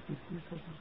ست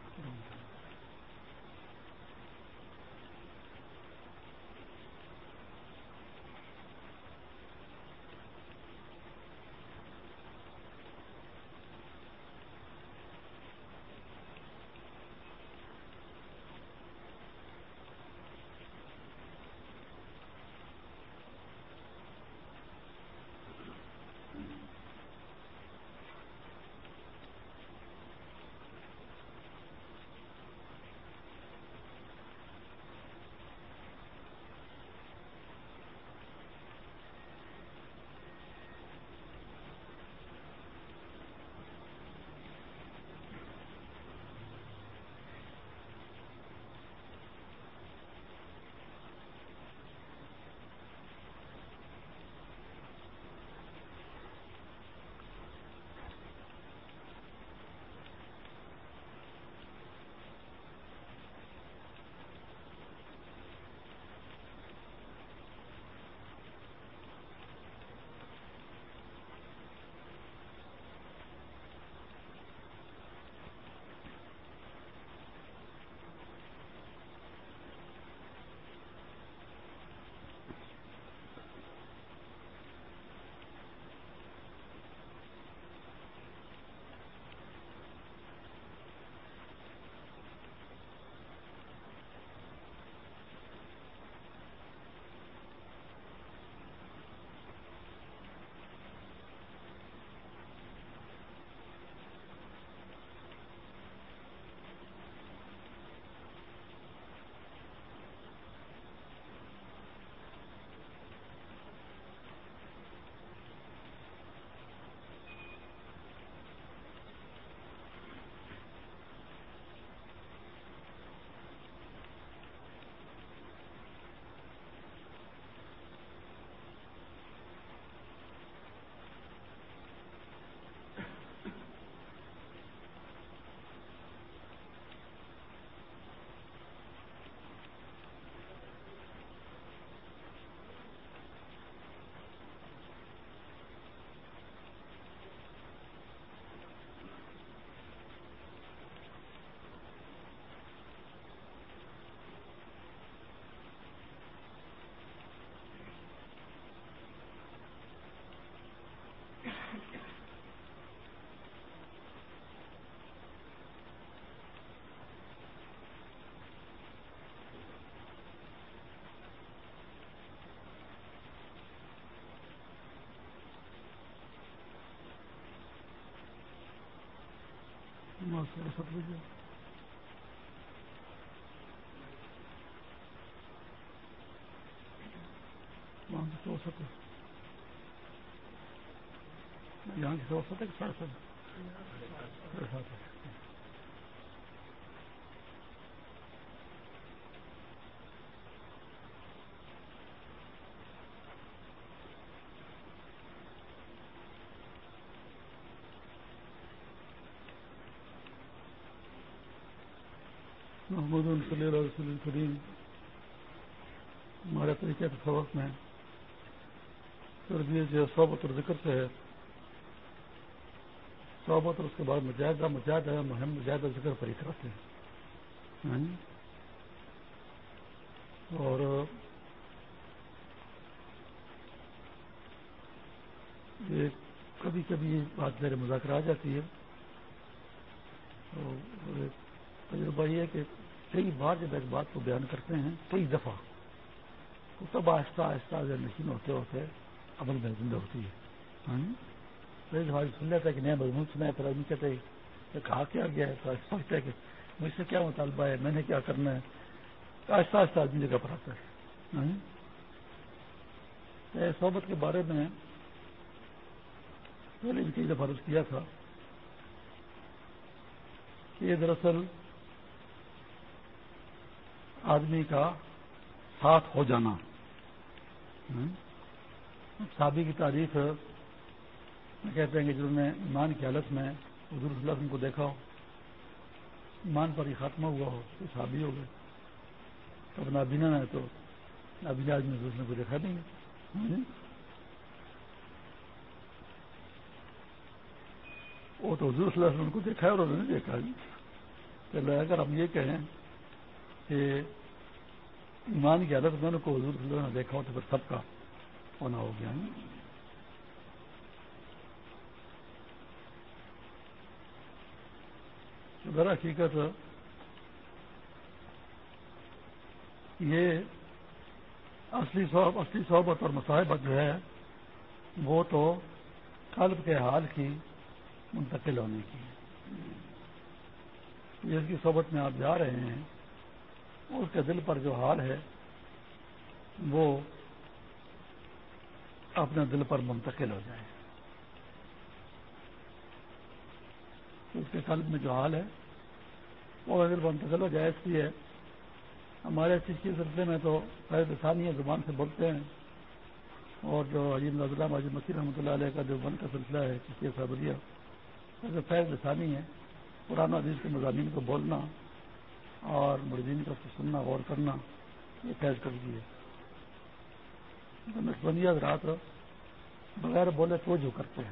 بجے وہاں سو یہاں کی سو سات ساڑھے سات صلی اللہ رسول الکریم ہمارے طریقے کے سبق میں تربیت جو صحبت اور ذکر سے ہے، صحبت اور اس کے بعد مجاہدہ مجاہدہ مہم مجاہدہ ذکر پر ہی کرتے ہیں۔ ہاں جی؟ اور یہ کبھی کبھی بات میرے مذاکرہ آ جاتی ہے۔ تجربہ یہ ہے کہ کئی بار جب ایک بات کو بیان کرتے ہیں، کئی دفعہ تو تب آہستہ آہستہ نشین ہوتے ہوتے عمل میں زندہ ہوتی ہے۔ ہاں؟ جی؟ سن لیتا ہے کہ نیا مضمون سنا ہے، پھر آدمی کہتے ہیں کہا کیا گیا ہے؟ تو سوچتا ہے کہ مجھ سے کیا مطالبہ ہے؟ میں نے کیا کرنا ہے؟ آہستہ آہستہ آدمی جگہ پر آتا ہے۔ ہاں؟ صحبت کے بارے میں پہلے بھی کئی دفعہ کیا تھا کہ یہ دراصل آدمی کا ساتھ ہو جانا۔ شادی کی تعریف کہتے ہیں کہ جنہوں نے ایمان کی حالت میں حضور صلی اللہ کو دیکھا ہو، ایمان پر ہی خاتمہ ہوا ہو، تو شادی ہو گئے۔ اب نابینا ہے تو نابینا آدمی حضور کو دیکھا نہیں گے۔ وہ تو حضور صلی اللہ علیہ وسلم کو دیکھا ہے اور انہوں نے دیکھا۔ اگر ہم یہ کہیں کہ ایمان کی حالت میں کو حضور نے دیکھا ہو تو پھر سب کا ہونا ہو گیا۔ در حقیقت یہ اصلی صحب اصلی صحبت اور مصاحبت جو ہے، وہ تو قلب کے حال کی منتقل ہونے کی جس کی صحبت میں آپ جا رہے ہیں۔ اس کے دل پر جو حال ہے، وہ اپنے دل پر منتقل ہو جائے۔ اس کے قلب میں جو حال ہے، وہ دل منتقل ہو جائے، اس لیے ہمارے چشتی سلسلے میں تو فیض ثانیہ زبان سے بولتے ہیں۔ اور جو عجیب اللہ عجیب مسیح رحمۃ اللہ علیہ کا جو بن کا سلسلہ ہے چشتی صابریہ فیض لسانی ہے پرانا عزیز کے مضامین کو بولنا اور مردین کا سننا، غور کرنا، یہ فیض کر دیے نقصبندیہ رات بغیر بولے تو جو کرتے ہیں۔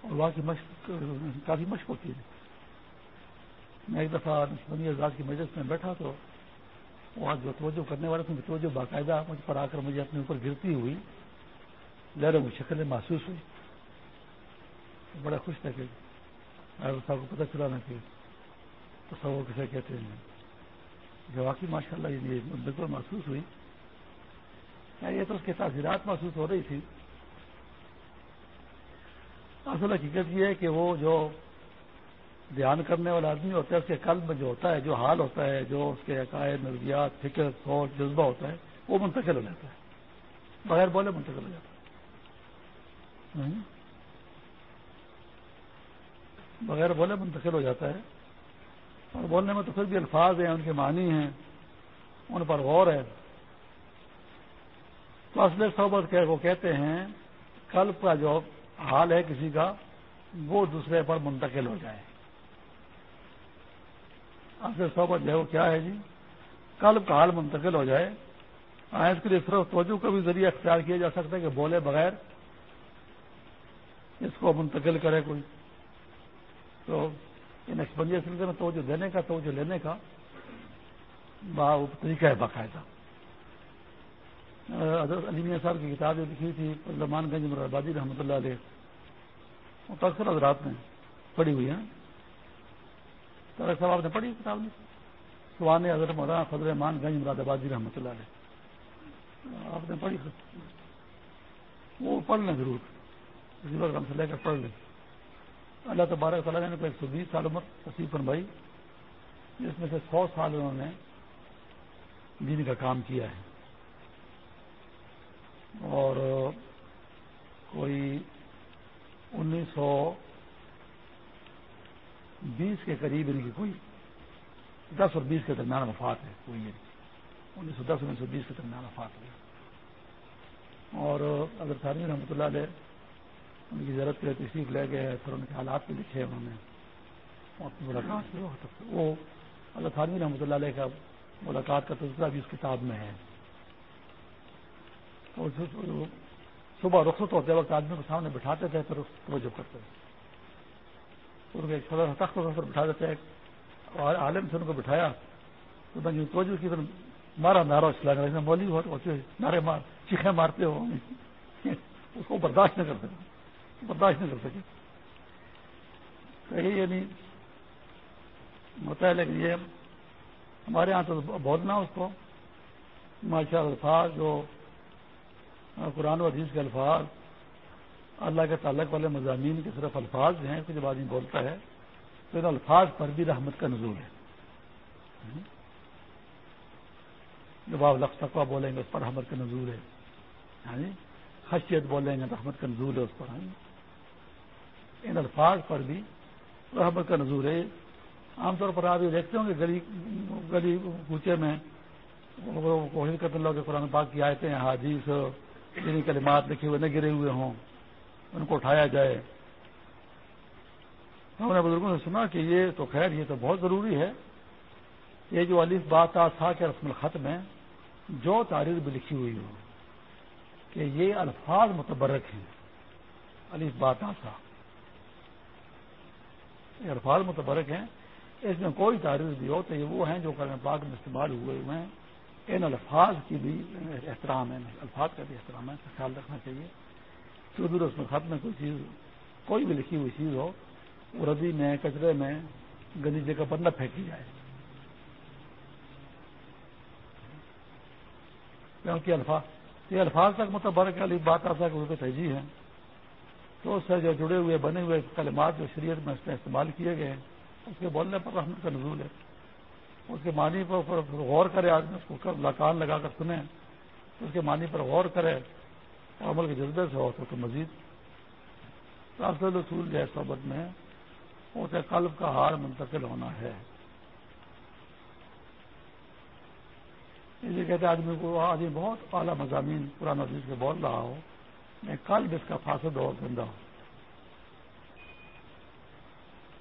اور وہاں کی مشق، کافی مشق ہوتی ہے۔ میں ایک دفعہ نقصبندی رات کی مجلس میں بیٹھا تو وہاں جو توجہ کرنے والے تھے، توجہ باقاعدہ مجھ پر آ کر مجھے اپنے اوپر گرتی ہوئی۔ لہروں کی شکلیں محسوس ہوئی۔ بڑا خوش تھا کہ صاحب کو پتہ چلا نا کہ تصور کسے کہتے ہیں؟ جو واقعی ماشاء اللہ یہ بالکل محسوس ہوئی۔ یعنی یہ تو اس کے تاثیرات محسوس ہو رہی تھی۔ اصل حقیقت یہ ہے کہ وہ جو دھیان کرنے والا آدمی ہوتا ہے، اس کے قلب میں جو ہوتا ہے، جو حال ہوتا ہے، جو اس کے عقائد، نظریات، فکر، سوچ، جذبہ ہوتا ہے، وہ منتقل ہو جاتا ہے۔ بغیر بولے منتقل ہو جاتا ہے۔ بغیر بولے منتقل ہو جاتا ہے۔ اور بولنے میں تو پھر بھی الفاظ ہیں، ان کے معنی ہیں، ان پر غور ہے۔ تو اصل صحبت وہ کہتے ہیں قلب کا جو حال ہے کسی کا، وہ دوسرے پر منتقل ہو جائے۔ اصل صحبت جو ہے وہ کیا ہے جی؟ قلب کا حال منتقل ہو جائے۔ اس کے لیے صرف توجہ کا بھی ذریعہ اختیار کیا جا سکتا ہے کہ بولے بغیر اس کو منتقل کرے کوئی۔ تو ان ایکسپنجر سلسلے میں توجہ دینے کا، توجہ لینے کا طریقہ ہے، باقاعدہ۔ حضرت علی میاں صاحب کی کتاب جو لکھی تھی زمان گنج مرآبادی رحمۃ اللہ علیہ، وہ اکثر حضرات میں پڑھی ہوئی ہیں۔ تارک صاحب، آپ نے پڑھی کتاب میں؟ سوان حضرت مولانا فضل مان گنج مراد آبادی رحمۃ اللہ علیہ۔ آپ نے پڑھی وہ پڑھ لیں ضرور۔ اسی وقت ہم سے لے کر پڑھ لیں۔ اللہ تبارک تعالیٰ نے ایک سو بیس سال عمر تصیب فرمائی، جس میں سے سو سال انہوں نے دین کا کام کیا ہے۔ اور کوئی انیس سو بیس کے قریب ان کی کوئی دس اور بیس کے درمیان وفات ہے، کوئی انیس سو دس انیس سو بیس کے درمیان وفات ہوئی اور اگر سارمی رحمۃ اللہ علیہ ان کی ضرورت کے تشریف لے گئے پھر ان کے حالات بھی لکھے انہوں نے۔ ملاقات وہ اللہ تھانوی رحمۃ اللہ علیہ کا ملاقات کا تذکرہ بھی اس کتاب میں ہے۔ صبح رخصت ہوتے وقت آدمی کو سامنے بٹھاتے تھے پھر توجہ کرتے ان کو ایک سا تخت پر بٹھا دیتے اور عالم سے ان کو بٹھایا۔ تو میں توجہ کی پھر مارا نارا چلا مولی ہوتے نعرے مار چیخیں مارتے ہو اس کو برداشت نہ کر سکتے برداشت نہیں کر سکے۔ کہیں یہ نہیں۔ ہوتا ہے لیکن یہ ہمارے یہاں تو بولنا اس کو۔ ماشاء الفاظ جو قرآن و حدیث کے الفاظ، اللہ کے تعلق والے مضامین کے صرف الفاظ ہیں جب آدمی بولتا ہے، تو ان الفاظ پر بھی رحمت کا نزول ہے۔ جب آپ لفظ تقوا بولیں گے، اس پر رحمت کا نزول ہے۔ یعنی خشیت بولیں گے رحمت کا نزول ہے اس پر۔ ان الفاظ پر بھی رحمت کا نظور ہے۔ عام طور پر آپ یہ دیکھتے ہوں کہ گلی گلی کوچے میں کوشش کرتے لوگ قرآن پاک کی آئے ہیں حادیث جن کلمات لکھے ہوئے نہ گرے ہوئے ہوں، ان کو اٹھایا جائے۔ ہم نے بزرگوں سے سنا کہ یہ تو خیر، یہ تو بہت ضروری ہے۔ یہ جو علیف بات تھا کہ رسم الخط میں جو تاریخ بھی لکھی ہوئی ہو کہ یہ الفاظ متبرک ہیں۔ علیف بات تھا یہ الفاظ متبرک ہیں، اس میں کوئی تعریف بھی ہو تو یہ وہ ہیں جو کرنے پاک میں استعمال ہوئے ہوئے ہیں۔ ان الفاظ کی بھی احترام ہے، الفاظ کا بھی احترام ہے خیال رکھنا چاہیے۔ کیونکہ اس میں خط میں کوئی چیز، کوئی بھی لکھی ہوئی چیز ہو، وہ ردی میں، کچرے میں، گندی جگہ پر نہ پھینکی جائے۔ کیونکہ الفاظ، یہ الفاظ تک متبرک علی بات آتا ہے کہ اس تہجی ہے تو اس سے جو جڑے ہوئے، بنے ہوئے کلمات جو شریعت میں اس میں استعمال کیے گئے ہیں، اس کے بولنے پر رحمت کا نزول ہے۔ اس کے معنی پر غور کرے آدمی اس کو لکان لگا کر سنیں۔ اس کے معنی پر غور کرے، اور عمل کے جذبے سے ہو تو مزید۔ راسل اصول جو ہے صحبت میں اسے قلب کا ہار منتقل ہونا ہے۔ یہ کہتے آدمی کو آدمی بہت اعلیٰ مضامین پرانا عزیز کے بول رہا ہو میں کل اس کا فاصد اور گندا ہو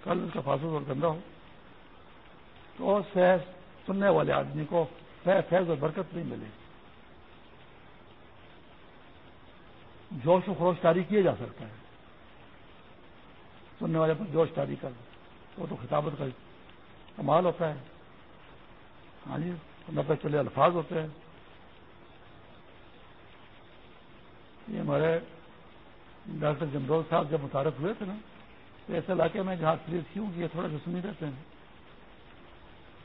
کل اس کا فاصد اور گندا ہو تو سننے والے آدمی کو فیض اور برکت نہیں ملے۔ جوش و خروش تاری کیا جا سکتا ہے۔ سننے والے پر جوش تاری کر، وہ تو خطابت کا کمال ہوتا ہے۔ ہاں جی نبے چلے الفاظ ہوتے ہیں۔ یہ ہمارے ڈاکٹر جمدول صاحب جب متعارف ہوئے تھے نا، تو ایسے علاقے میں جہاں خرید کیوں کہ یہ تھوڑا سا سنی رہتے ہیں۔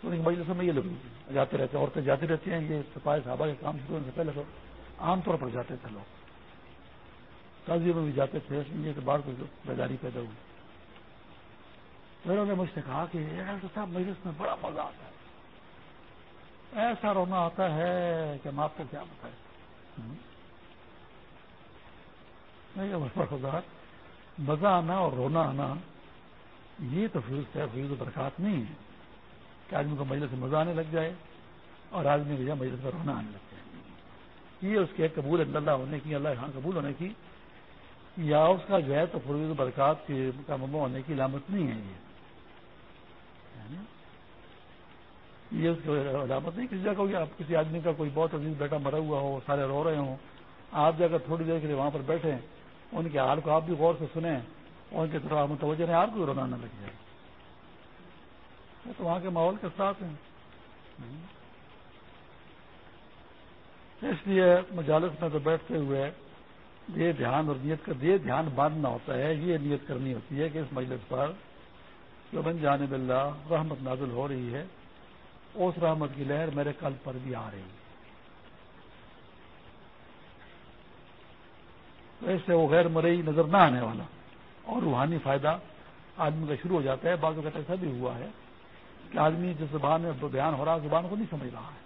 تو ان میں یہ لوگ جاتے رہتے ہیں، عورتیں جاتی رہتی ہیں، یہ سپاہی صحابہ کے کام شروع ہونے سے پہلے تو عام طور پر جاتے تھے لوگ۔ قاضیوں میں بھی جاتے تھے، اس لیے بعد کو بیداری پیدا ہوئی۔ انہوں نے مجھ سے کہا کہ صاحب، مجلس میں بڑا مزہ آتا ہے۔ ایسا رونا آتا ہے کہ ہم آپ کو کیا بتائیں۔ مزہ آنا اور رونا آنا، یہ تو فیوز ہے فیوز و برکات نہیں ہے کہ آدمی کو مجلس سے مزہ آنے لگ جائے اور آدمی کو مجلس میں رونا آنے لگ جائے۔ یہ اس کے قبول اللہ ہونے کی، اللہ خان قبول ہونے کی۔ یا اس کا جو ہے تو فروغ برکات کی کا ممبو ہونے کی علامت نہیں ہے یہ۔ اس کی علامت نہیں، کسی جگہ آپ، کسی آدمی کا کوئی بہت عزیز بیٹا مرا ہوا ہو، سارے رو رہے ہوں، آپ جا کر تھوڑی دیر کے لیے وہاں پر بیٹھے ان کے حال کو آپ بھی غور سے سنیں اور ان کی طرف متوجہ ہیں آپ کو رونا نہ لگ جائے۔ تو وہاں کے ماحول کے ساتھ ہیں۔ اس لیے مجالس میں تو بیٹھتے ہوئے یہ دھیان اور نیت کا یہ دھیان باندھنا ہوتا ہے، یہ نیت کرنی ہوتی ہے کہ اس مجلس پر جو بن جانب اللہ رحمت نازل ہو رہی ہے، اس رحمت کی لہر میرے قلب پر بھی آ رہی ہے۔ تو اس سے وہ غیر مرئی نظر نہ آنے والا۔ اور روحانی فائدہ آدمی کا شروع ہو جاتا ہے، بعض اوقات ایسا بھی ہوا ہے کہ آدمی جس زبان میں بیان ہو رہا زبان کو نہیں سمجھ رہا ہے۔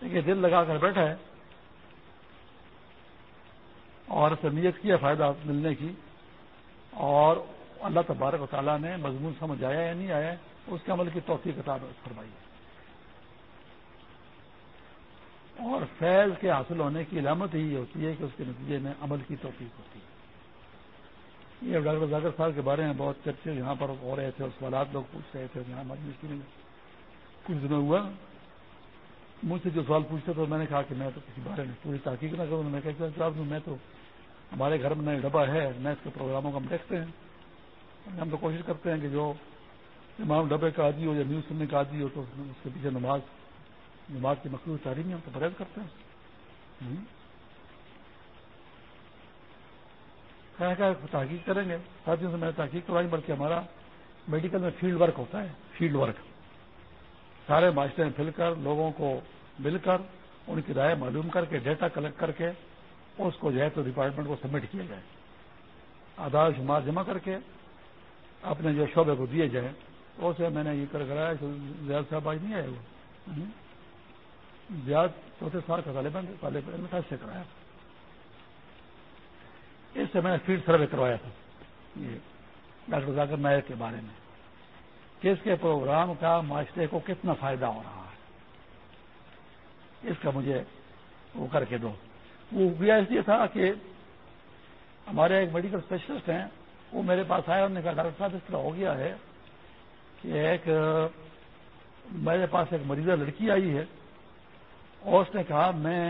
لیکن دل لگا کر بیٹھا ہے اور اسے نیت کیا فائدہ ملنے کی۔ اور اللہ تبارک و تعالیٰ نے مضمون سمجھ آیا یا نہیں آیا، اس کے عمل کی توفیق کتاب فرمائی ہے۔ اور فیض کے حاصل ہونے کی علامت ہی ہوتی ہے کہ اس کے نتیجے میں عمل کی توفیق ہوتی ہے۔ یہ ڈاکٹر ذاکر صاحب کے بارے میں بہت چرچے یہاں پر ہو رہے تھے، اور سوالات لوگ پوچھ رہے تھے یہاں ہماری کچھ دنوں ہوا۔ مجھ سے جو سوال پوچھتے تو میں نے کہا کہ میں تو کسی بارے میں پوری تحقیق نہ کروں، میں کہتا جواب دوں میں تو ہمارے گھر میں ڈبا ہے، میں اس کے پروگراموں کو ہم دیکھتے ہیں۔ ہم تو کوشش کرتے ہیں کہ جو امام ڈبے کا عادی ہو یا نیوز سننے کا عادی ہو، تو اس کے پیچھے نماز نماز کی مخصوص تعلیم ہم تو پرہیز کرتے ہیں۔ تحقیق کریں گے۔ ساتھیوں سے میں نے تحقیق کروائی، بلکہ ہمارا میڈیکل میں فیلڈ ورک ہوتا ہے، فیلڈ ورک۔ سارے معاشرے میں پھل کر، لوگوں کو مل کر، ان کی رائے معلوم کر کے، ڈیٹا کلیکٹ کر کے، اس کو جو ہے تو ڈپارٹمنٹ کو سبمٹ کیا جائے۔ آدھار شمار جمع کر کے اپنے جو شعبے کو دیے جائیں اسے میں نے یہ کر کرایا زیاد صاحب آج نہیں آئے وہ زیاد چوتھے سال کا طالب علم سے کرایا۔ اس سے میں نے فیلڈ سروے کروایا تھا۔ یہ ڈاکٹر ذاکر نائر کے بارے میں۔ کہ اس کے پروگرام کا معاشرے کو کتنا فائدہ ہو رہا ہے۔ اس کا مجھے وہ کر کے دو۔ وہ بھی اس لیے تھا کہ ہمارے ایک میڈیکل اسپیشلسٹ ہیں۔ وہ میرے پاس آئے انہوں نے کہا، ڈاکٹر صاحب، اس طرح ہو گیا ہے کہ ایک میرے پاس ایک مریضہ لڑکی آئی ہے۔ اور اس نے کہا، میں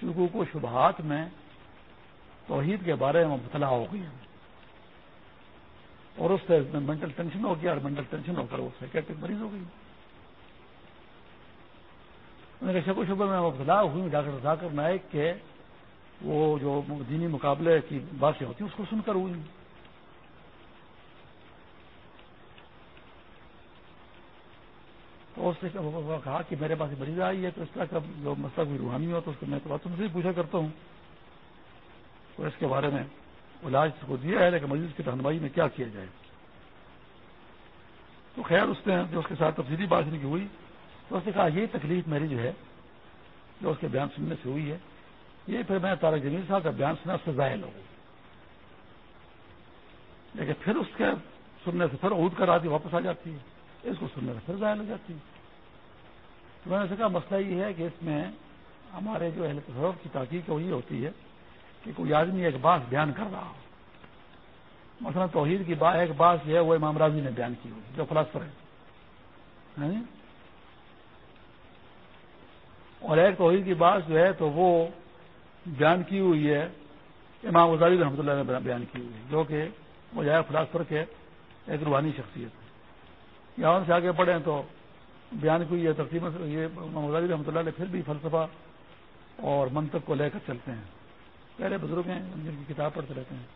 شروع کو شبہات میں توحید کے بارے میں مبتلا ہو گئی اور اس سے مینٹل ٹینشن ہو گیا اور مینٹل ٹینشن ہو کر وہ سائکیٹرک مریض ہو گئی۔ شکو شبہ میں ابتلا ہوئی ڈاکٹر ذاکر نائک کے وہ جو دینی مقابلے کی باتیں ہوتی ہیں، اس کو سن کر ہوئی تو اس نے کہا کہ میرے پاس مریض آئی ہے تو اس طرح کا جو مسئلہ کوئی روحانی ہو تو اس کو میں تو تم سے پوچھا کرتا ہوں۔ تو اس کے بارے میں علاج کو دیا ہے، لیکن مریض کی رہنمائی میں کیا کیا جائے؟ تو خیر اس نے جو اس کے ساتھ تفصیلی بات نہیں کی ہوئی، تو اس نے کہا یہ تکلیف میری جو ہے، جو اس کے بیان سننے سے ہوئی ہے، یہ پھر میں تارک جمیل صاحب کا بیان سنا اس سے ظاہر ہو لیکن پھر اس کے سننے سے پھر عود کر آتی واپس آ جاتی ہے۔ اس کو سننے سے پھر ظاہر ہو جاتی ہے تو میں نے کہا، مسئلہ یہ ہے کہ اس میں ہمارے جو اہل تصور کی تحقیق وہی ہوتی ہے کہ کوئی آدمی ایک بات بیان کر رہا ہو۔ مثلا توحید کی بات ایک بات جو ہے، وہ امام راضی نے بیان کی ہوئی، جو فلاسفر ہے۔ ہاں جی؟ اور ایک توحید کی بات جو ہے، تو وہ بیان کی ہوئی ہے، امام غزالی رحمۃ اللہ نے بیان کی ہوئی ہے، جو کہ وہ مجھے فلاسفر کے ایک روحانی شخصیت ہے۔ یا ان سے آگے پڑھیں تو بیان کی ہوئی ہے تقسیم یہ امام رحمۃ اللہ نے پھر بھی فلسفہ اور منطق کو لے کر چلتے ہیں۔ پہلے بزرگ ہیں جن کی کتاب پڑھتے رہتے ہیں۔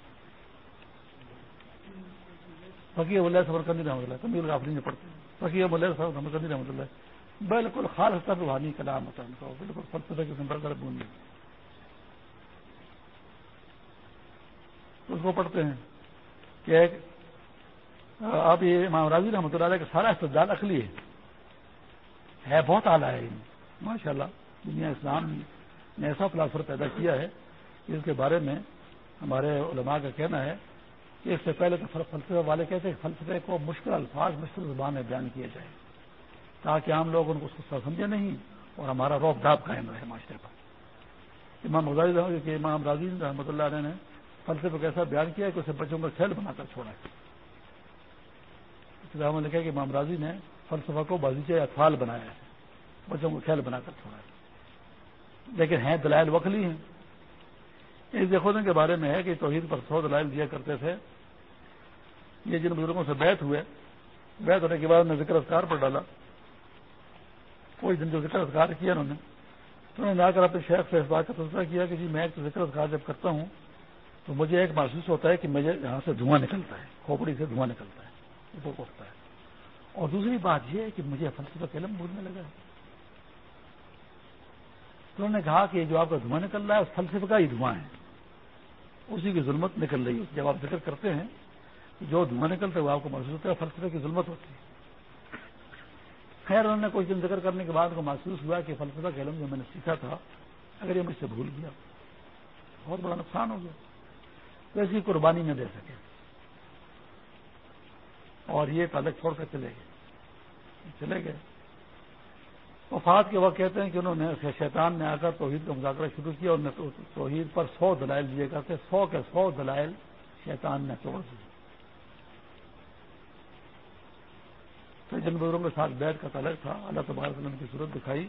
فقیر اللہ صبر کردی رحمۃ اللہ کبھی غافری میں پڑھتے ہیں۔ فقیر اللہ صبر کردی رحمۃ اللہ۔ بالکل خاص طور روحانی کلام ہوتا ہے ان کا بالکل فلسفے کے سمبر کر بونی اس کو پڑھتے ہیں کہ ایک اب یہ امام راضی رحمۃ اللہ علیہ کا سارا استدال اخلی ہے۔ ہے بہت اعلیٰ ہے۔ ماشاء اللہ دنیا اسلام نے ایسا فلاسفر پیدا کیا ہے۔ کہ اس کے بارے میں ہمارے علماء کا کہنا ہے کہ اس سے پہلے تو فلسفے والے کہتے ہیں فلسفے کو مشکل الفاظ، مشکل زبان میں بیان کیا جائے تاکہ عام لوگ ان کو سمجھے نہیں اور ہمارا روب ڈاپ قائم رہے معاشرے پر۔ امام غزالی امام راضی رحمۃ اللہ علیہ نے فلسفے کو ایسا بیان کیا کہ اسے بچوں کو کھیل بنا کر چھوڑا نے کہا کہ امام راضی نے فلسفہ کو باغیچے اطفال بنایا ہے، بچوں کو کھیل بنا کر چھوڑا ہے۔ لیکن ہیں دلائل وکلی ہیں۔ اس دیکھونے کے بارے میں ہے کہ توحید پر سو دلائل دیا کرتے تھے۔ یہ جن بزرگوں سے بیت ہوئے بیت ہونے کے بعد انہوں نے ذکر اذکار پر ڈالا۔ کوئی دن جو ذکر اذکار کیا انہوں نے، تو انہوں نے آ کر اپنے شیخ سے اس بات کا فیصلہ کیا کہ جی میں ایک ذکر اذکار جب کرتا ہوں تو مجھے ایک محسوس ہوتا ہے کہ مجھے یہاں سے دھواں نکلتا ہے، کھوپڑی سے دھواں نکلتا ہے۔ اوپر اٹھتا ہے۔ اور دوسری بات یہ ہے کہ مجھے فلسفہ کا علم بھولنے لگا ہے۔ تو انہوں نے کہا کہ جو آپ کا دھواں نکل رہا ہے، اس فلسفے کا ہی دھواں ہے۔ اسی کی ظلمت نکل رہی ہے۔ جب آپ ذکر کرتے ہیں جو دھواں نکلتا ہے، وہ آپ کو محسوس ہوتا ہے، فلسفے کی ظلمت ہوتی ہے۔ خیر، انہوں نے کچھ دن ذکر کرنے کے بعد کو محسوس ہوا کہ فلسفہ کا علم جو میں نے سیکھا تھا، اگر یہ مجھ سے بھول گیا، بہت بڑا نقصان ہو گیا۔ تو ایسی قربانی نہ دے سکے۔ اور یہ تعلق چھوڑ کر چلے گئے۔ چلے گئے۔ وفات کے وقت کہتے ہیں کہ انہوں نے شیطان نے آ کر توحید کا مذاکرہ شروع کیا اور توحید پر سو دلائل دیے کرتے، سو کے سو دلائل شیطان نے توڑ دیے۔ پھر جن بزرگوں کے ساتھ بیٹھ کا تعلق تھا، اللہ تبارک وسلم کی صورت دکھائی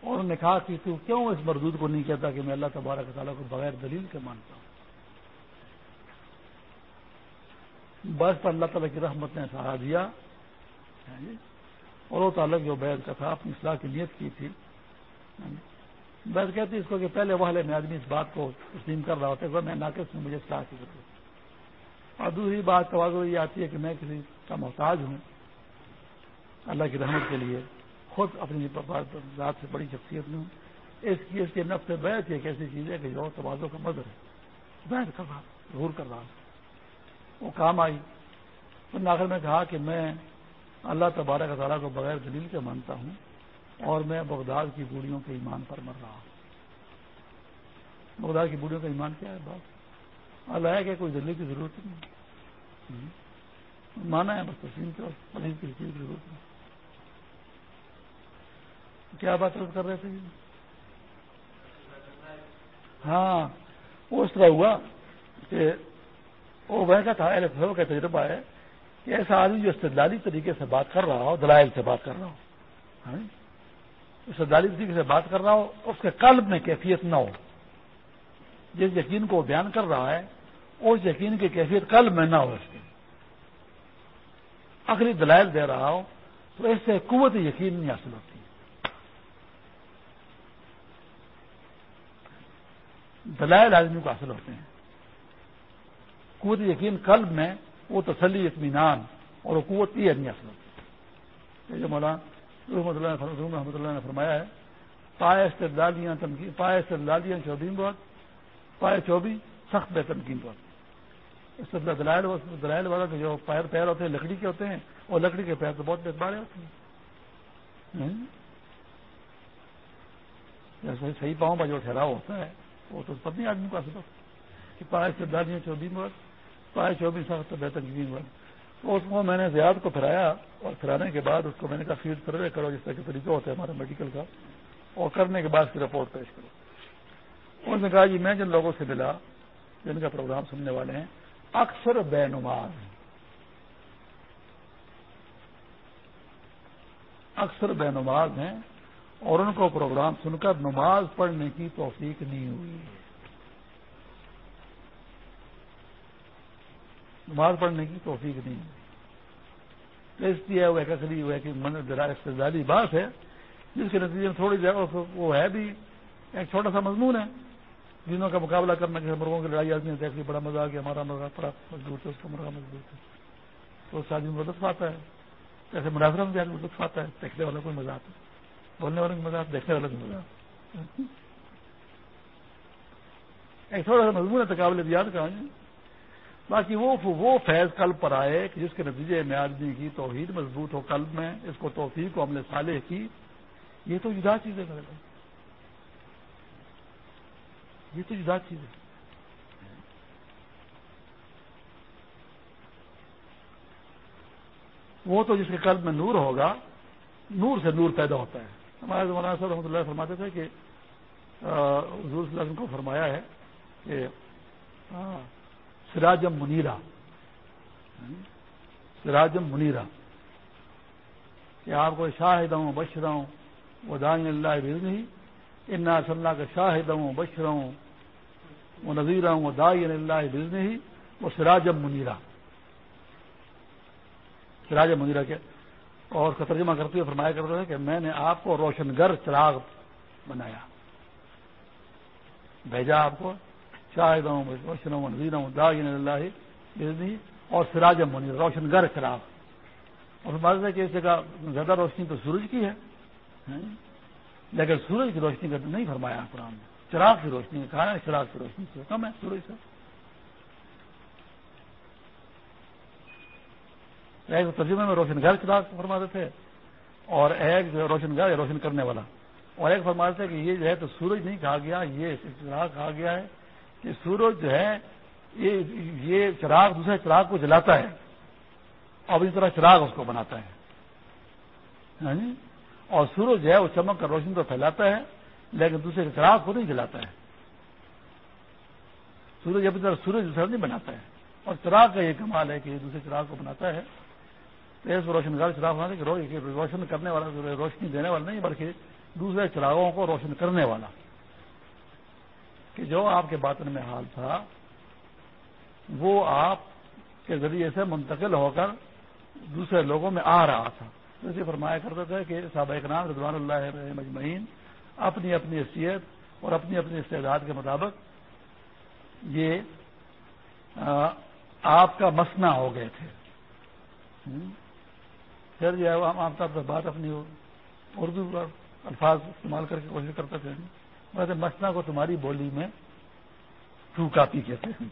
اور انہوں نے کہا کہ تو کیوں اس مردود کو نہیں کہتا کہ میں اللہ تبارک تعالیٰ کو بغیر دلیل کے مانتا ہوں؟ بس پر اللہ تعالیٰ کی رحمت نے سہارا دیا۔ اور وہ تعلق جو بیت کا تھا اپنی اصلاح کی نیت کی تھی۔ ہاں بیت کہتی اس کو کہ پہلے والے میں آدمی اس بات کو تسلیم کر رہا ہوتا ہے میں ناقص ہوں، مجھے اصلاح کی ضرورت اور دوسری بات توازو یہ آتی ہے کہ میں کسی کا محتاج ہوں۔ اللہ کی رحمت کے لیے خود اپنی ذات سے بڑی شخصیت میں ہوں۔ اس کی اس کے نفس سے بیت ایک ایسی چیز ہے کہ جو توازوں کا مدر ہے۔ بیت کر رہا ضرور کر رہا۔ وہ کام آئی۔ تو نے آخر میں کہا کہ میں اللہ تبارک تعالیٰ کو بغیر دلیل کے مانتا ہوں اور میں بغداد کی بوڑھیوں کے ایمان پر مر رہا ہوں۔ بغداد کی بوڑھیوں کا ایمان کیا ہے بات؟ اللہ ہے کہ کوئی دلیل کی ضرورت نہیں۔ مانا ہے بس تسلیم کی پلیز کی چیز کی ضرورت نہیں۔ کیا بات کر رہے تھے؟ ہاں وہ اس طرح ہوا کہ وہ ویسا تھا کا تجربہ ہے کہ ایسا آدمی جو استدلالی طریقے سے بات کر رہا ہو، دلائل سے بات کر رہا ہو استدلالی طریقے سے بات کر رہا ہو، اس کے قلب میں کیفیت نہ ہو۔ جس یقین کو بیان کر رہا ہے، اس یقین کی کیفیت قلب میں نہ ہو اس کے عقلی دلائل دے رہا ہو، تو اس سے قوت یقین نہیں حاصل ہوتی۔ دلائل آدمی کو حاصل ہوتے ہیں۔ قوت یقین قلب میں وہ تسلی، اطمینان اور وہ قوت یہ نہیں حاصل ہوتی جو مولانا رحمۃ اللہ نے فرمایا ہے، پائے استدلالیاں تنقید، پائے استدلالیاں چوبین بہت، پائے چوبیس سخت بے تنقید بہت۔ اس دلائل دلائل والا کے جو پیر پیر ہوتے ہیں، لکڑی کے ہوتے ہیں، اور لکڑی کے پیر تو بہت بےتبارے ہوتے ہیں۔ جیسے صحیح پاؤں کا جو ٹھہراؤ ہوتا ہے، وہ تو پتنی آدمی کو حاصل ہوتا کہ پائے سے دالیاں بہت پائے چوبیس سخت بے تنقید بہت تو اس کو میں نے زیاد کو پھرایا اور پھرانے کے بعد اس کو میں نے کہا فیلڈ سروے کرو جس طرح کے طریقے ہوتے ہیں ہمارے میڈیکل کا۔ اور کرنے کے بعد اس کی رپورٹ پیش کرو۔ انہوں نے کہا جی میں جن لوگوں سے ملا، جن کا پروگرام سننے والے ہیں، اکثر بے نماز ہیں۔ اکثر بے نماز ہیں اور ان کو پروگرام سن کر نماز پڑھنے کی توفیق نہیں ہوئی۔ نماز پڑھنے کی توفیق نہیں ہوئی اس لیے وہ ایک وہ ایک بات ہے، جس کے نتیجے میں تھوڑی جگہ وہ ہے بھی ایک چھوٹا سا مضمون ہے۔ جنوں کا مقابلہ کرنا کہ مرغوں کی لڑائی آدمی دیکھ لی بڑا مزہ آ گیا، ہمارا مرغہ بڑا مضبوط ہے، اس کا مرغہ مضبوط ہے۔ تو اس آدمی لطف آتا ہے۔ جیسے مناظرہ میں بھی آدمی لطف آتا ہے، دیکھنے والوں کو مزہ آتا ہے۔ بولنے والوں کو مزہ آتا دیکھنے والوں کو مزہ آتا ایک تھوڑا سا مضمون ہے، تقابل بیان کا باقی وہ وہ فیض قلب پر آئے کہ جس کے نتیجے میں آدمی کی توحید مضبوط ہو، قلب میں اس کو توفیق کو عمل صالح کی، یہ تو جدا چیز ہے میرے یہ تو جدا چیز ہے وہ تو جس کے قلب میں نور ہوگا، نور سے نور پیدا ہوتا ہے۔ ہمارے مولانا صاحب رحمۃ اللہ فرماتے تھے کہ حضور صلی اللہ علیہ وسلم کو فرمایا ہے کہ سراجم منیرا سراجم منیرا کہ آپ کو شاہد ہوں، بشر ہوں، وہ دائیں اللہ بزنی ان اللہ کا شاہد ہوں بشر ہوں وہ نذیر ہوں وہ دائن اللہ بزنی ہی وہ سراجم منیرا سراج منیرا کے اور اس کا ترجمہ کرتے ہوئے فرمایا کرتے تھے کہ میں نے آپ کو روشن گر چراغ بنایا۔ بھیجا آپ کو۔ شاہد ہوں روشن ہوں ہوں اللہ اور سراج منیر روشن گر چراغ اور بات ہے کہ اس جگہ زیادہ روشنی تو سورج کی ہے ہاں؟ لیکن سورج کی روشنی کا نہیں فرمایا قرآن نے۔ چراغ کی روشنی کہا ہے، چراغ کی روشنی سے کم ہے سورج سے۔ ایک ترجمے میں روشن گھر چراغ فرماتے تھے اور ایک جو روشن گھر روشن کرنے والا۔ اور ایک فرماتے تھے کہ یہ جو ہے تو سورج نہیں کہا گیا، یہ چراغ کہا گیا ہے۔ کہ سورج جو ہے، یہ چراغ دوسرے چراغ کو جلاتا ہے اور اس طرح چراغ اس کو بناتا ہے۔ ہاں جی؟ اور سورج جو ہے، وہ چمک کر روشنی تو پھیلاتا ہے، لیکن دوسرے کے چراغ کو نہیں جلاتا ہے۔ سورج اپنی طرح سورج دوسرا نہیں بناتا ہے۔ اور چراغ کا یہ کمال ہے کہ یہ دوسرے چراغ کو بناتا ہے۔ تو اس روشن گار چراغ بناتے کہ روشن کرنے والا، روشنی دینے والا نہیں، بلکہ دوسرے چراغوں کو روشن کرنے والا۔ کہ جو آپ کے باطن میں حال تھا، وہ آپ کے ذریعے سے منتقل ہو کر دوسرے لوگوں میں آ رہا تھا۔ جیسے فرمایا کرتے تھے کہ سابق نام رضوان اللہ مجمعین، اپنی اپنی حیثیت اور اپنی اپنی استعداد کے مطابق یہ آپ کا مسنا ہو گئے تھے۔ پھر جو ہے ہم آپ بات اپنی اردو الفاظ استعمال کر کے کوشش کرتے تھے۔ ویسے مسنا کو تمہاری بولی میں ٹرو کاپی کہتے ہیں۔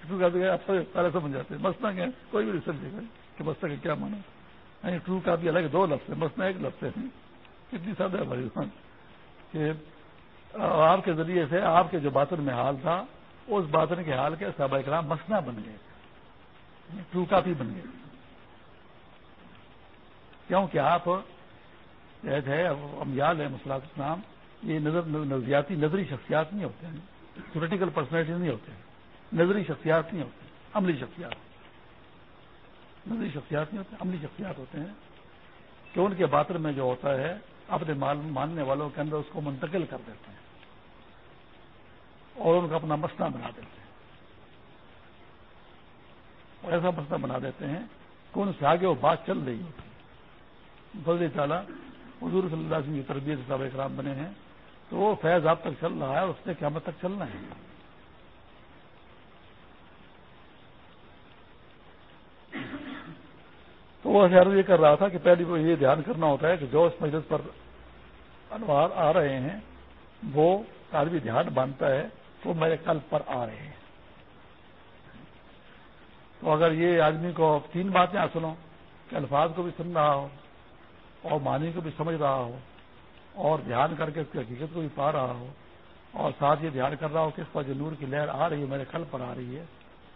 ٹرو کاپی آپ پہلے سمجھ جاتے ہیں۔ مسنا کیا کوئی بھی سمجھے گا کہ مسنا کا کیا مانا یعنی ٹرو کاپی الگ دو لفظ ہے مسنا ایک لفظ ہے۔ کتنی سادہ ہے بھائی کہ آپ کے ذریعے سے آپ کے جو باطن میں حال تھا، اس باطن کے حال کے صحابہ اکرام مسنا بن گئے۔ یعنی ٹرو کاپی بن گئے۔ کیونکہ آپ ہے امیال ہے مسلاط اسلام یہ نظر، نظریاتی، نظری شخصیات نہیں ہوتے ہیں پولیٹیکل پرسنالٹی نہیں ہوتے ہیں، نظری شخصیات نہیں ہوتے عملی شخصیات۔ نظری شخصیات نہیں ہوتے، عملی شخصیات ہوتے ہیں کہ ان کے باطن میں جو ہوتا ہے، اپنے ماننے والوں کے اندر اس کو منتقل کر دیتے ہیں اور ان کا اپنا مسئلہ بنا دیتے ہیں۔ اور ایسا مسئلہ بنا دیتے ہیں کہ ان سے آگے وہ بات چل رہی ہوتی فضل تعالیٰ حضور صلی اللہ علیہ وسلم کی تربیت صاحب اکرام بنے ہیں، تو وہ فیض آپ تک چل رہا ہے اس نے قیامت تک چلنا ہے۔ تو وہ شہر یہ کر رہا تھا کہ پہلے وہ یہ دھیان کرنا ہوتا ہے کہ جو اس مجلس پر انوار آ رہے ہیں، وہ آدمی دھیان باندھتا ہے وہ میرے کل پر آ رہے ہیں۔ تو اگر یہ آدمی کو تین باتیں حاصل ہوں، کہ الفاظ کو بھی سن رہا ہو اور معنی کو بھی سمجھ رہا ہو اور دھیان کر کے اس کی حقیقت کو بھی پا رہا ہو اور ساتھ یہ دھیان کر رہا ہو کہ اس پر جو نور کی لہر آ رہی ہے، میرے کل پر آ رہی ہے،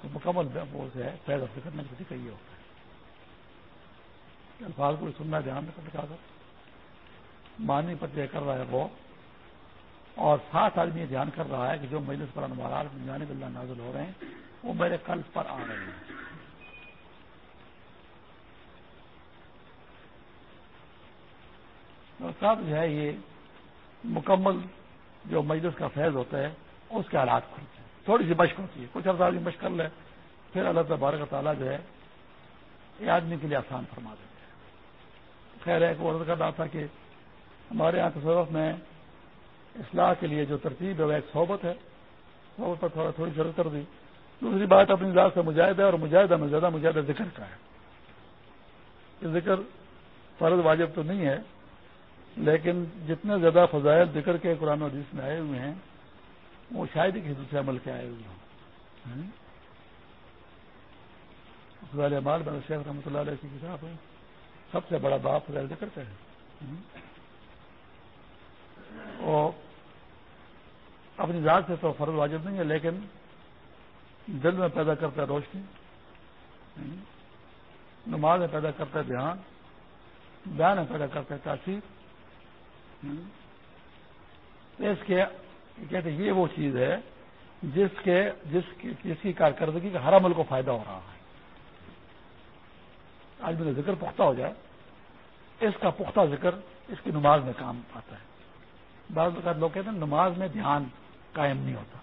تو مکمل وہ سے ہے، فیض افریقہ کرنے کسی کا یہ ہوتا ہے الفاظ کو سننا، دھیان رکھ کر معنی پر طے کر رہا ہے وہ۔ اور ساتھ آدمی یہ دھیان کر رہا ہے کہ جو مجلس پر انوارات یعنی جانب اللہ نازل ہو رہے ہیں، وہ میرے قلب پر آ رہے ہیں۔ سب جو ہے یہ مکمل جو مجلس کا فیض ہوتا ہے، اس کے حالات کھلتے ہیں۔ تھوڑی سی مشق ہوتی ہے، کچھ عرصہ آدمی مشق کر لے، پھر اللہ تبارک تعالیٰ جو ہے یہ آدمی کے لیے آسان فرما دیتے ہیں۔ خیر ہے کہ عرض کر رہا تھا کہ ہمارے یہاں تصورف میں اصلاح کے لیے جو ترتیب ہے، وہ ایک صحبت ہے۔ صحبت پر تھوڑا تھوڑی ضرورت کر دی۔ دوسری بات، اپنی ذات سے مجاہدہ ہے اور مجاہدہ میں زیادہ مجاہدہ ذکر کا ہے۔ یہ ذکر فرض واجب تو نہیں ہے لیکن جتنے زیادہ فضائل ذکر کے قرآن و حدیث میں آئے ہوئے ہیں، وہ شاید ہی دوسرے عمل کے آئے ہوئے ہیں فضائل مال بن شیخ رحمۃ اللہ علیہ کی کتاب ہے۔ سب سے بڑا باپ فضائل ذکر کا ہے۔ ہاں؟ اور اپنی ذات سے تو فرض واجب نہیں ہے، لیکن دل میں پیدا کرتا ہے روشنی۔ ہاں؟ نماز میں پیدا کرتا ہے دھیان۔ بیان میں پیدا کرتا ہے تاثیر۔ اس کے کہتے ہیں یہ وہ چیز ہے جس کے جس کی جس کی کارکردگی کا ہر عمل کو فائدہ ہو رہا ہے۔ آج میرا ذکر پختہ ہو جائے۔ اس کا پختہ ذکر اس کی نماز میں کام آتا ہے۔ بعض اوقات لوگ کہتے ہیں نماز میں دھیان قائم نہیں ہوتا۔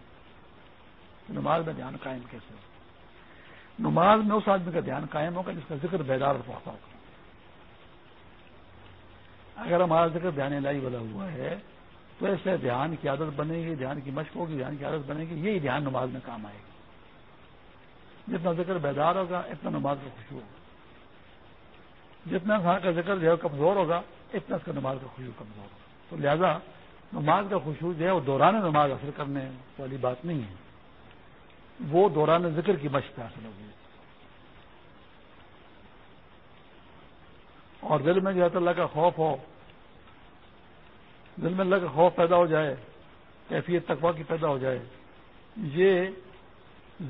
نماز میں دھیان قائم کیسے ہوگا نماز میں اس آدمی کا دھیان قائم ہوگا جس کا ذکر بیدار اور پختہ ہوگا۔ اگر ہمارا ذکر دھیان لائی والا ہوا ہے، تو ایسے دھیان کی عادت بنے گی، دھیان کی مشق ہوگی، دھیان کی عادت بنے گی، یہی دھیان نماز میں کام آئے گی۔ جتنا ذکر بیدار ہوگا، اتنا نماز کا خوشبو ہوگا۔ جتنا انسان کا ذکر جو ہے کمزور ہوگا، اتنا اس کا نماز کا خوشبو کمزور ہوگا۔ تو لہذا نماز کا خوشبو جو ہے، وہ دوران نماز حاصل کرنے والی بات نہیں ہے۔ وہ دوران ذکر کی مشق حاصل ہوگی۔ اور دل میں جو ہے اللہ کا خوف ہو دل میں اللہ کا خوف پیدا ہو جائے، کیفیت تقوا کی پیدا ہو جائے۔ یہ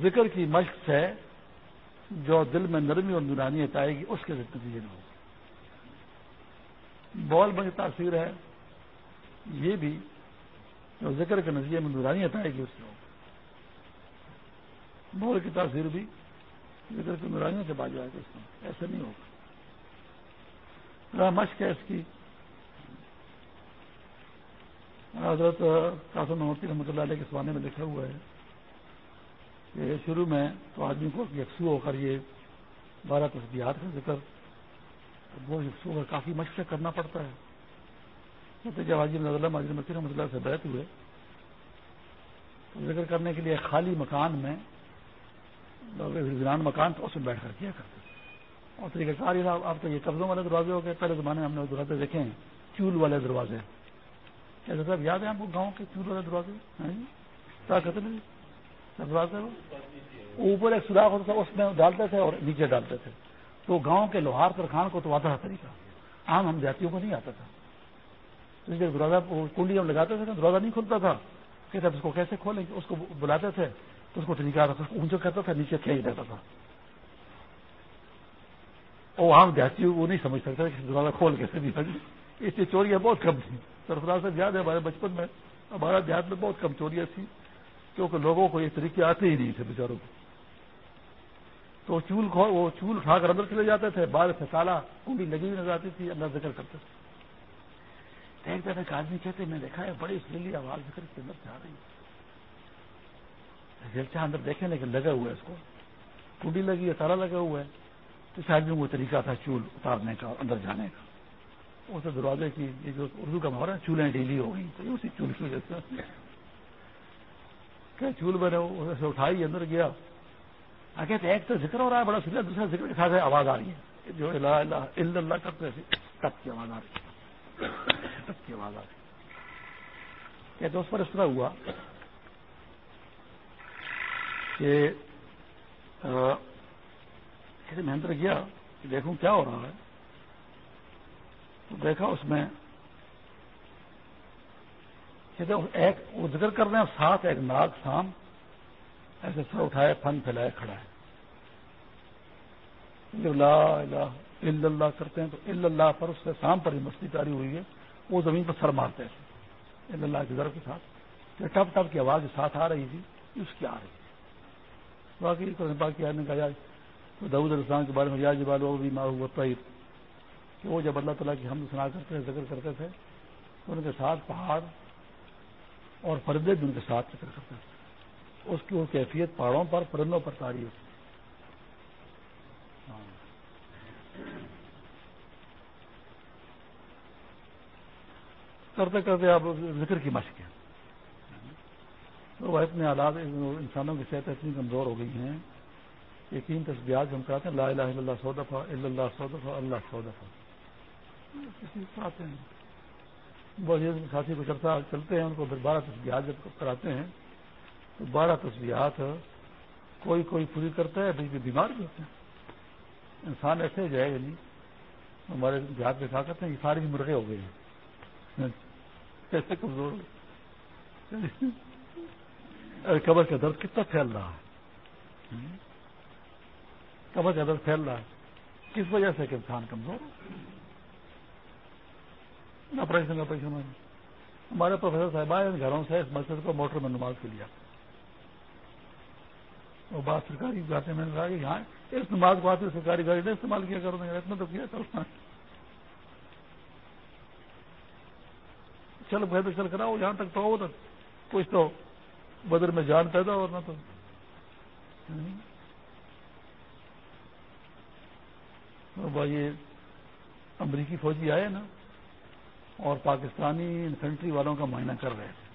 ذکر کی مشق ہے جو دل میں نرمی اور نورانیت آئے گی، اس کے نتیجے میں ہوگا بال میں تاثیر ہے۔ یہ بھی جو ذکر کے نتیجے میں نورانیت آئے گی، اس سے ہوگا بال کی تاثیر بھی ذکر کی نورانیت سے باز آئے گا اس میں ایسے نہیں ہوگا۔ مشق ہے اس کی۔ حضرت قاسم مورتی رحمۃ اللہ علیہ کے سوانے میں لکھا ہوا ہے کہ شروع میں تو آدمی کو یکسو ہو کر یہ بارہ تصدیحات کا ذکر وہ یکسو کر کافی مشق کرنا پڑتا ہے۔ جب حاجی اللہ ماجر مسیح رحمۃ اللہ سے بیت ہوئے، تو ذکر کرنے کے لیے خالی مکان میں ویران مکان تو اس میں بیٹھ کر کیا کرتے اور طریقہ کار اب تو یہ قبضوں والے دروازے ہو گئے، پہلے زمانے میں ہم نے دروازے دیکھے ہیں، چول والے دروازے۔ صاحب یاد ہے آپ کو گاؤں کے چول والے دروازے ہاں جی۔ کیا کہتے ہیں دروازے اوپر ایک سوراخ ہوتا تھا، اس میں ڈالتے تھے اور نیچے ڈالتے تھے۔ تو گاؤں کے لوہار ترخان کو تو آتا تھا طریقہ۔ عام ہم جاتیوں کو نہیں آتا تھا۔ تو دروازہ کنڈی ہم لگاتے تھے دروازہ نہیں کھلتا تھا۔ کہتے اس کو کیسے کھولیں؟ گے اس کو بلاتے تھے تو اس کو طریقہ آتا تھا اونچا کرتا تھا، نیچے کھینچ دیتا تھا۔ وہ عام دیہاتی وہ نہیں سمجھ سکتا کہ دروازہ کھول کیسے نہیں اس لیے چوریاں بہت کم تھیں۔ سرفراز سے یاد ہے ہمارے بچپن میں، ہمارا دیہات میں بہت کم چوریاں تھیں، کیونکہ لوگوں کو یہ طریقے آتے ہی نہیں تھے بیچاروں کو۔ تو چول وہ چول اٹھا کر اندر چلے جاتے تھے، بعد سے کنڈی لگی ہوئی نظر آتی تھی، اندر ذکر کرتے تھے۔ ایک دفعہ ایک آدمی کہتے، میں دیکھا ہے، بڑی سلیلی آواز ذکر کے اندر سے آ رہی ہے۔ اندر دیکھیں، لیکن لگا ہوا ہے اس کو۔ کنڈی لگی ہے، تالا لگا ہوا ہے۔ تو شاید میں وہ طریقہ تھا چول اتارنے کا، اندر جانے کا۔ اسے دروازے کی یہ جو اردو کا محرا چولہیں ڈیلی ہو گئی تو اسی چول کی وجہ سے۔ کیا چول بنے اسے اٹھائی، اندر گیا۔ کہتے ایک تو ذکر ہو رہا ہے، بڑا سلسلہ دوسرا ذکر کے آواز آ رہی ہے۔ جو اللہ اللہ اللہ کرتے تب کی آواز آ رہی ہے۔ تب کی آواز آ رہی کہتے اس پر اس طرح ہوا کہ میں اندر گیا کہ دیکھوں کیا ہو رہا ہے۔ دیکھا اس میں ایک وہ ذکر کر رہے ہیں، ساتھ ایک ناگ سام، ایسے سر اٹھائے پن پھیلائے، کھڑا ہے۔ جو لا الہ الا اللہ کرتے ہیں تو الا اللہ پر اس سے سام پر ہی مستی تاری ہوئی ہے۔ وہ زمین پر سر مارتے ہیں۔ الا اللہ کی ضرور کے ساتھ۔ ٹپ ٹپ کی آواز ساتھ آ رہی تھی، اس کی آ رہی تھی۔ باقی باقی آنے کا دعود السلام کے بارے میں یا جبال وہ بھی ماں ہوا کہ وہ جب اللہ تعالیٰ کی ہم سنا کرتے تھے ذکر کرتے تھے، تو ان کے ساتھ پہاڑ اور پردے بھی ان کے ساتھ ذکر کرتے تھے۔ اس کی وہ کیفیت پہاڑوں پر، پرندوں پر تاری ہوتی کرتے کرتے آپ ذکر کی مشق ہے تو وہ اتنے حالات انسانوں کی صحت اتنی کمزور ہو گئی ہیں یہ تین تصویرات ہم کہتے ہیں، لا الہ الا اللہ، سو دفعہ الا اللہ، سو دفعہ اللہ، سو دفعہ۔ ساتھی کو چلتا چلتے ہیں، ان کو پھر بارہ تصویرات جب کراتے ہیں، تو بارہ تصویرات کوئی کوئی پوری کرتا ہے بیچ میں بیمار بھی ہوتے ہیں۔ انسان ایسے جائے گا نہیں ہمارے دیہات میں کہا کرتے ہیں یہ سارے بھی مرغے ہو گئے ہیں۔ کیسے کمزور قبر کا درد کتنا پھیل رہا ہے۔ قبر کا درد پھیل رہا ہے۔ کس وجہ سے کہ انسان کمزور آپریشن آپریشن ہمارے پروفیسر صاحب آئے، گھروں سے اس مسجد کو موٹر میں نماز کے لیا وہ بات سرکاری جاتے میں نے کہا کہ یہاں اس نماز کو آتے سرکاری گاڑی نے استعمال کیا کرو اتنا تو کیا کرنا چل بھائی تو چل کر آؤ جہاں تک تو ہو تک کچھ تو بدر میں جان پیدا ہونا تو۔ بھائی امریکی فوجی آئے نا۔ اور پاکستانی انفینٹری والوں کا معائنہ کر رہے تھے۔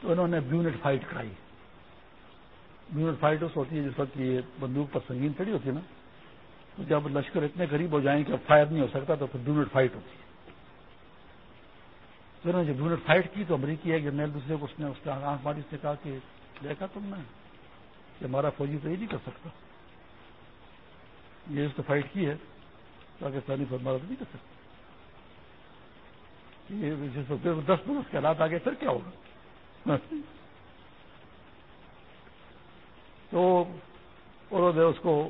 تو انہوں نے بیونٹ فائٹ کرائی۔ بیونٹ فائٹ اس ہوتی ہے جس وقت یہ بندوق پر سنگین چڑی ہوتی ہے نا۔ تو جب لشکر اتنے قریب ہو جائیں کہ اب فائر نہیں ہو سکتا تو پھر بیونٹ فائٹ ہوتی ہے۔ تو انہوں نے جب بیونٹ فائٹ کی تو امریکی ہے جنرل دوسرے کو اس نے اس کا آنکھ ماری سے کہا کہ دیکھا تم نے کہ ہمارا فوجی تو یہ نہیں کر سکتا۔ یہ اس نے فائٹ کی ہے، پاکستانی فرمارا تو نہیں کر سکتا جس دس برس کے حالات آگے، پھر کیا ہوگا؟ تو انہوں نے اس کو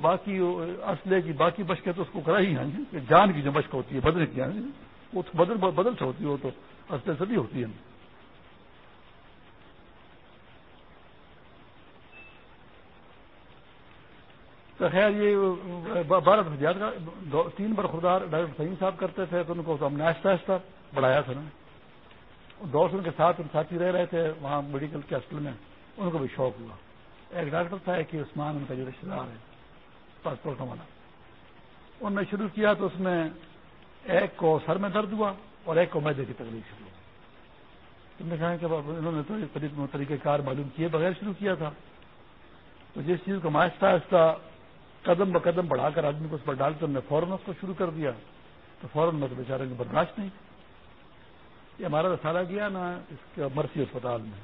باقی اسلحے کی باقی بشکیں تو اس کو کرائی ہیں جان کی جو بشک ہوتی ہے بدل کی وہ بدل بدل سے ہوتی ہے وہ تو اسلحے سے بھی ہوتی ہے تو خیر یہ بھارت یاد تین بار خدار ڈاکٹر سعیم صاحب کرتے تھے، تو ان کو ہم نے آہستہ آہستہ بڑھایا تھا نا۔ دو سو کے ساتھ، ان ساتھی رہ رہے تھے وہاں میڈیکل کے ہاسپٹل میں، ان کو بھی شوق ہوا۔ ایک ڈاکٹر تھا کہ عثمان، ان کا جو رشتے دار ہے پاسپورٹوں والا انہوں نے شروع کیا تو اس میں ایک کو سر میں درد ہوا اور ایک کو میدے کی تکلیف شروع ہوئی۔ نے کہا کہ انہوں نے تو طریقہ کار معلوم کیے بغیر شروع کیا تھا۔ تو جس چیز کو آہستہ آہستہ قدم ب قدم بڑھا کر آدمی کو اس پر ڈال کر میں فوراً اس کو شروع کر دیا تو فوراً میں تو بیچارے کو برداشت نہیں یہ ہمارا رسالہ کیا نا اس کے مرسی اسپتال میں۔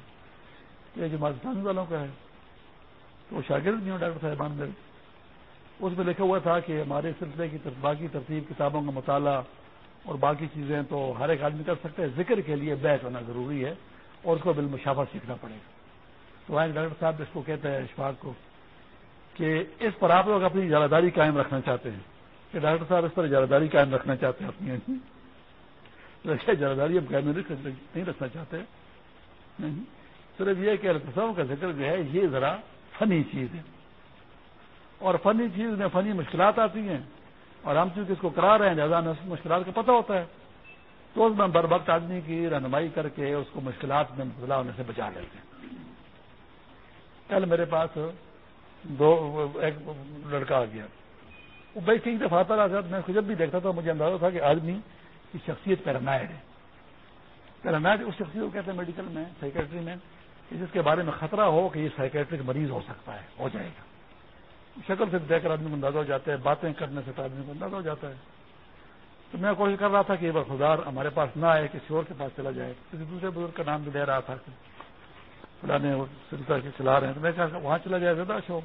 یہ جو ماجستانی والوں کا ہے، تو وہ شاگرد نہیں ہو ڈاکٹر صاحبان میرے۔ اس میں لکھا ہوا تھا کہ ہمارے سلسلے کی باقی ترتیب کتابوں کا مطالعہ اور باقی چیزیں تو ہر ایک آدمی کر سکتے ہیں ذکر کے لیے بیچ ہونا ضروری ہے اور اس کو بالمشافہ سیکھنا پڑے گا۔ تو آئے ڈاکٹر صاحب اس کو کہتے ہیں اشفاق کو کہ اس پر آپ لوگ اپنی اجارہ داری قائم رکھنا چاہتے ہیں کہ ڈاکٹر صاحب اس پر اجارہ داری قائم رکھنا چاہتے ہیں اپنی اجارہ داری ہم قائم نہیں رکھنا چاہتے۔ صرف یہ کہ الفسوں کا ذکر جو ہے، یہ ذرا فنی چیز ہے۔ اور فنی چیز میں فنی مشکلات آتی ہیں۔ اور ہم چونکہ اس کو کرا رہے ہیں زیادہ مشکلات کا پتہ ہوتا ہے۔ تو اس میں بر وقت آدمی کی رہنمائی کر کے اس کو مشکلات میں مبتلا ہونے سے بچا لیتے ہیں۔ کل میرے پاس دو ایک لڑکا آ گیا۔ وہ بھائی کئی دفعہ آتا رہا میں جب بھی دیکھتا تھا، مجھے اندازہ تھا کہ آدمی کی شخصیت پیرانائڈ ہے۔ پیرانائڈ اس شخصیت کو کہتے ہیں میڈیکل میں سائکٹری میں جس کے بارے میں خطرہ ہو کہ یہ سائکٹرک مریض ہو سکتا ہے، ہو جائے گا۔ شکل سے دیکھ کر آدمی کو اندازہ ہو جاتا ہے، باتیں کرنے سے آدمی کو اندازہ ہو جاتا ہے۔ تو میں کوشش کر رہا تھا کہ یہ برخدار ہمارے پاس نہ آئے، کسی اور کے پاس چلا جائے، کسی دوسرے بزرگ کا نام بھی دے رہا تھا۔ کہ فلانے سلسلہ کے چلا رہے ہیں۔ تو میں کہا وہاں چلا جائے زیادہ شو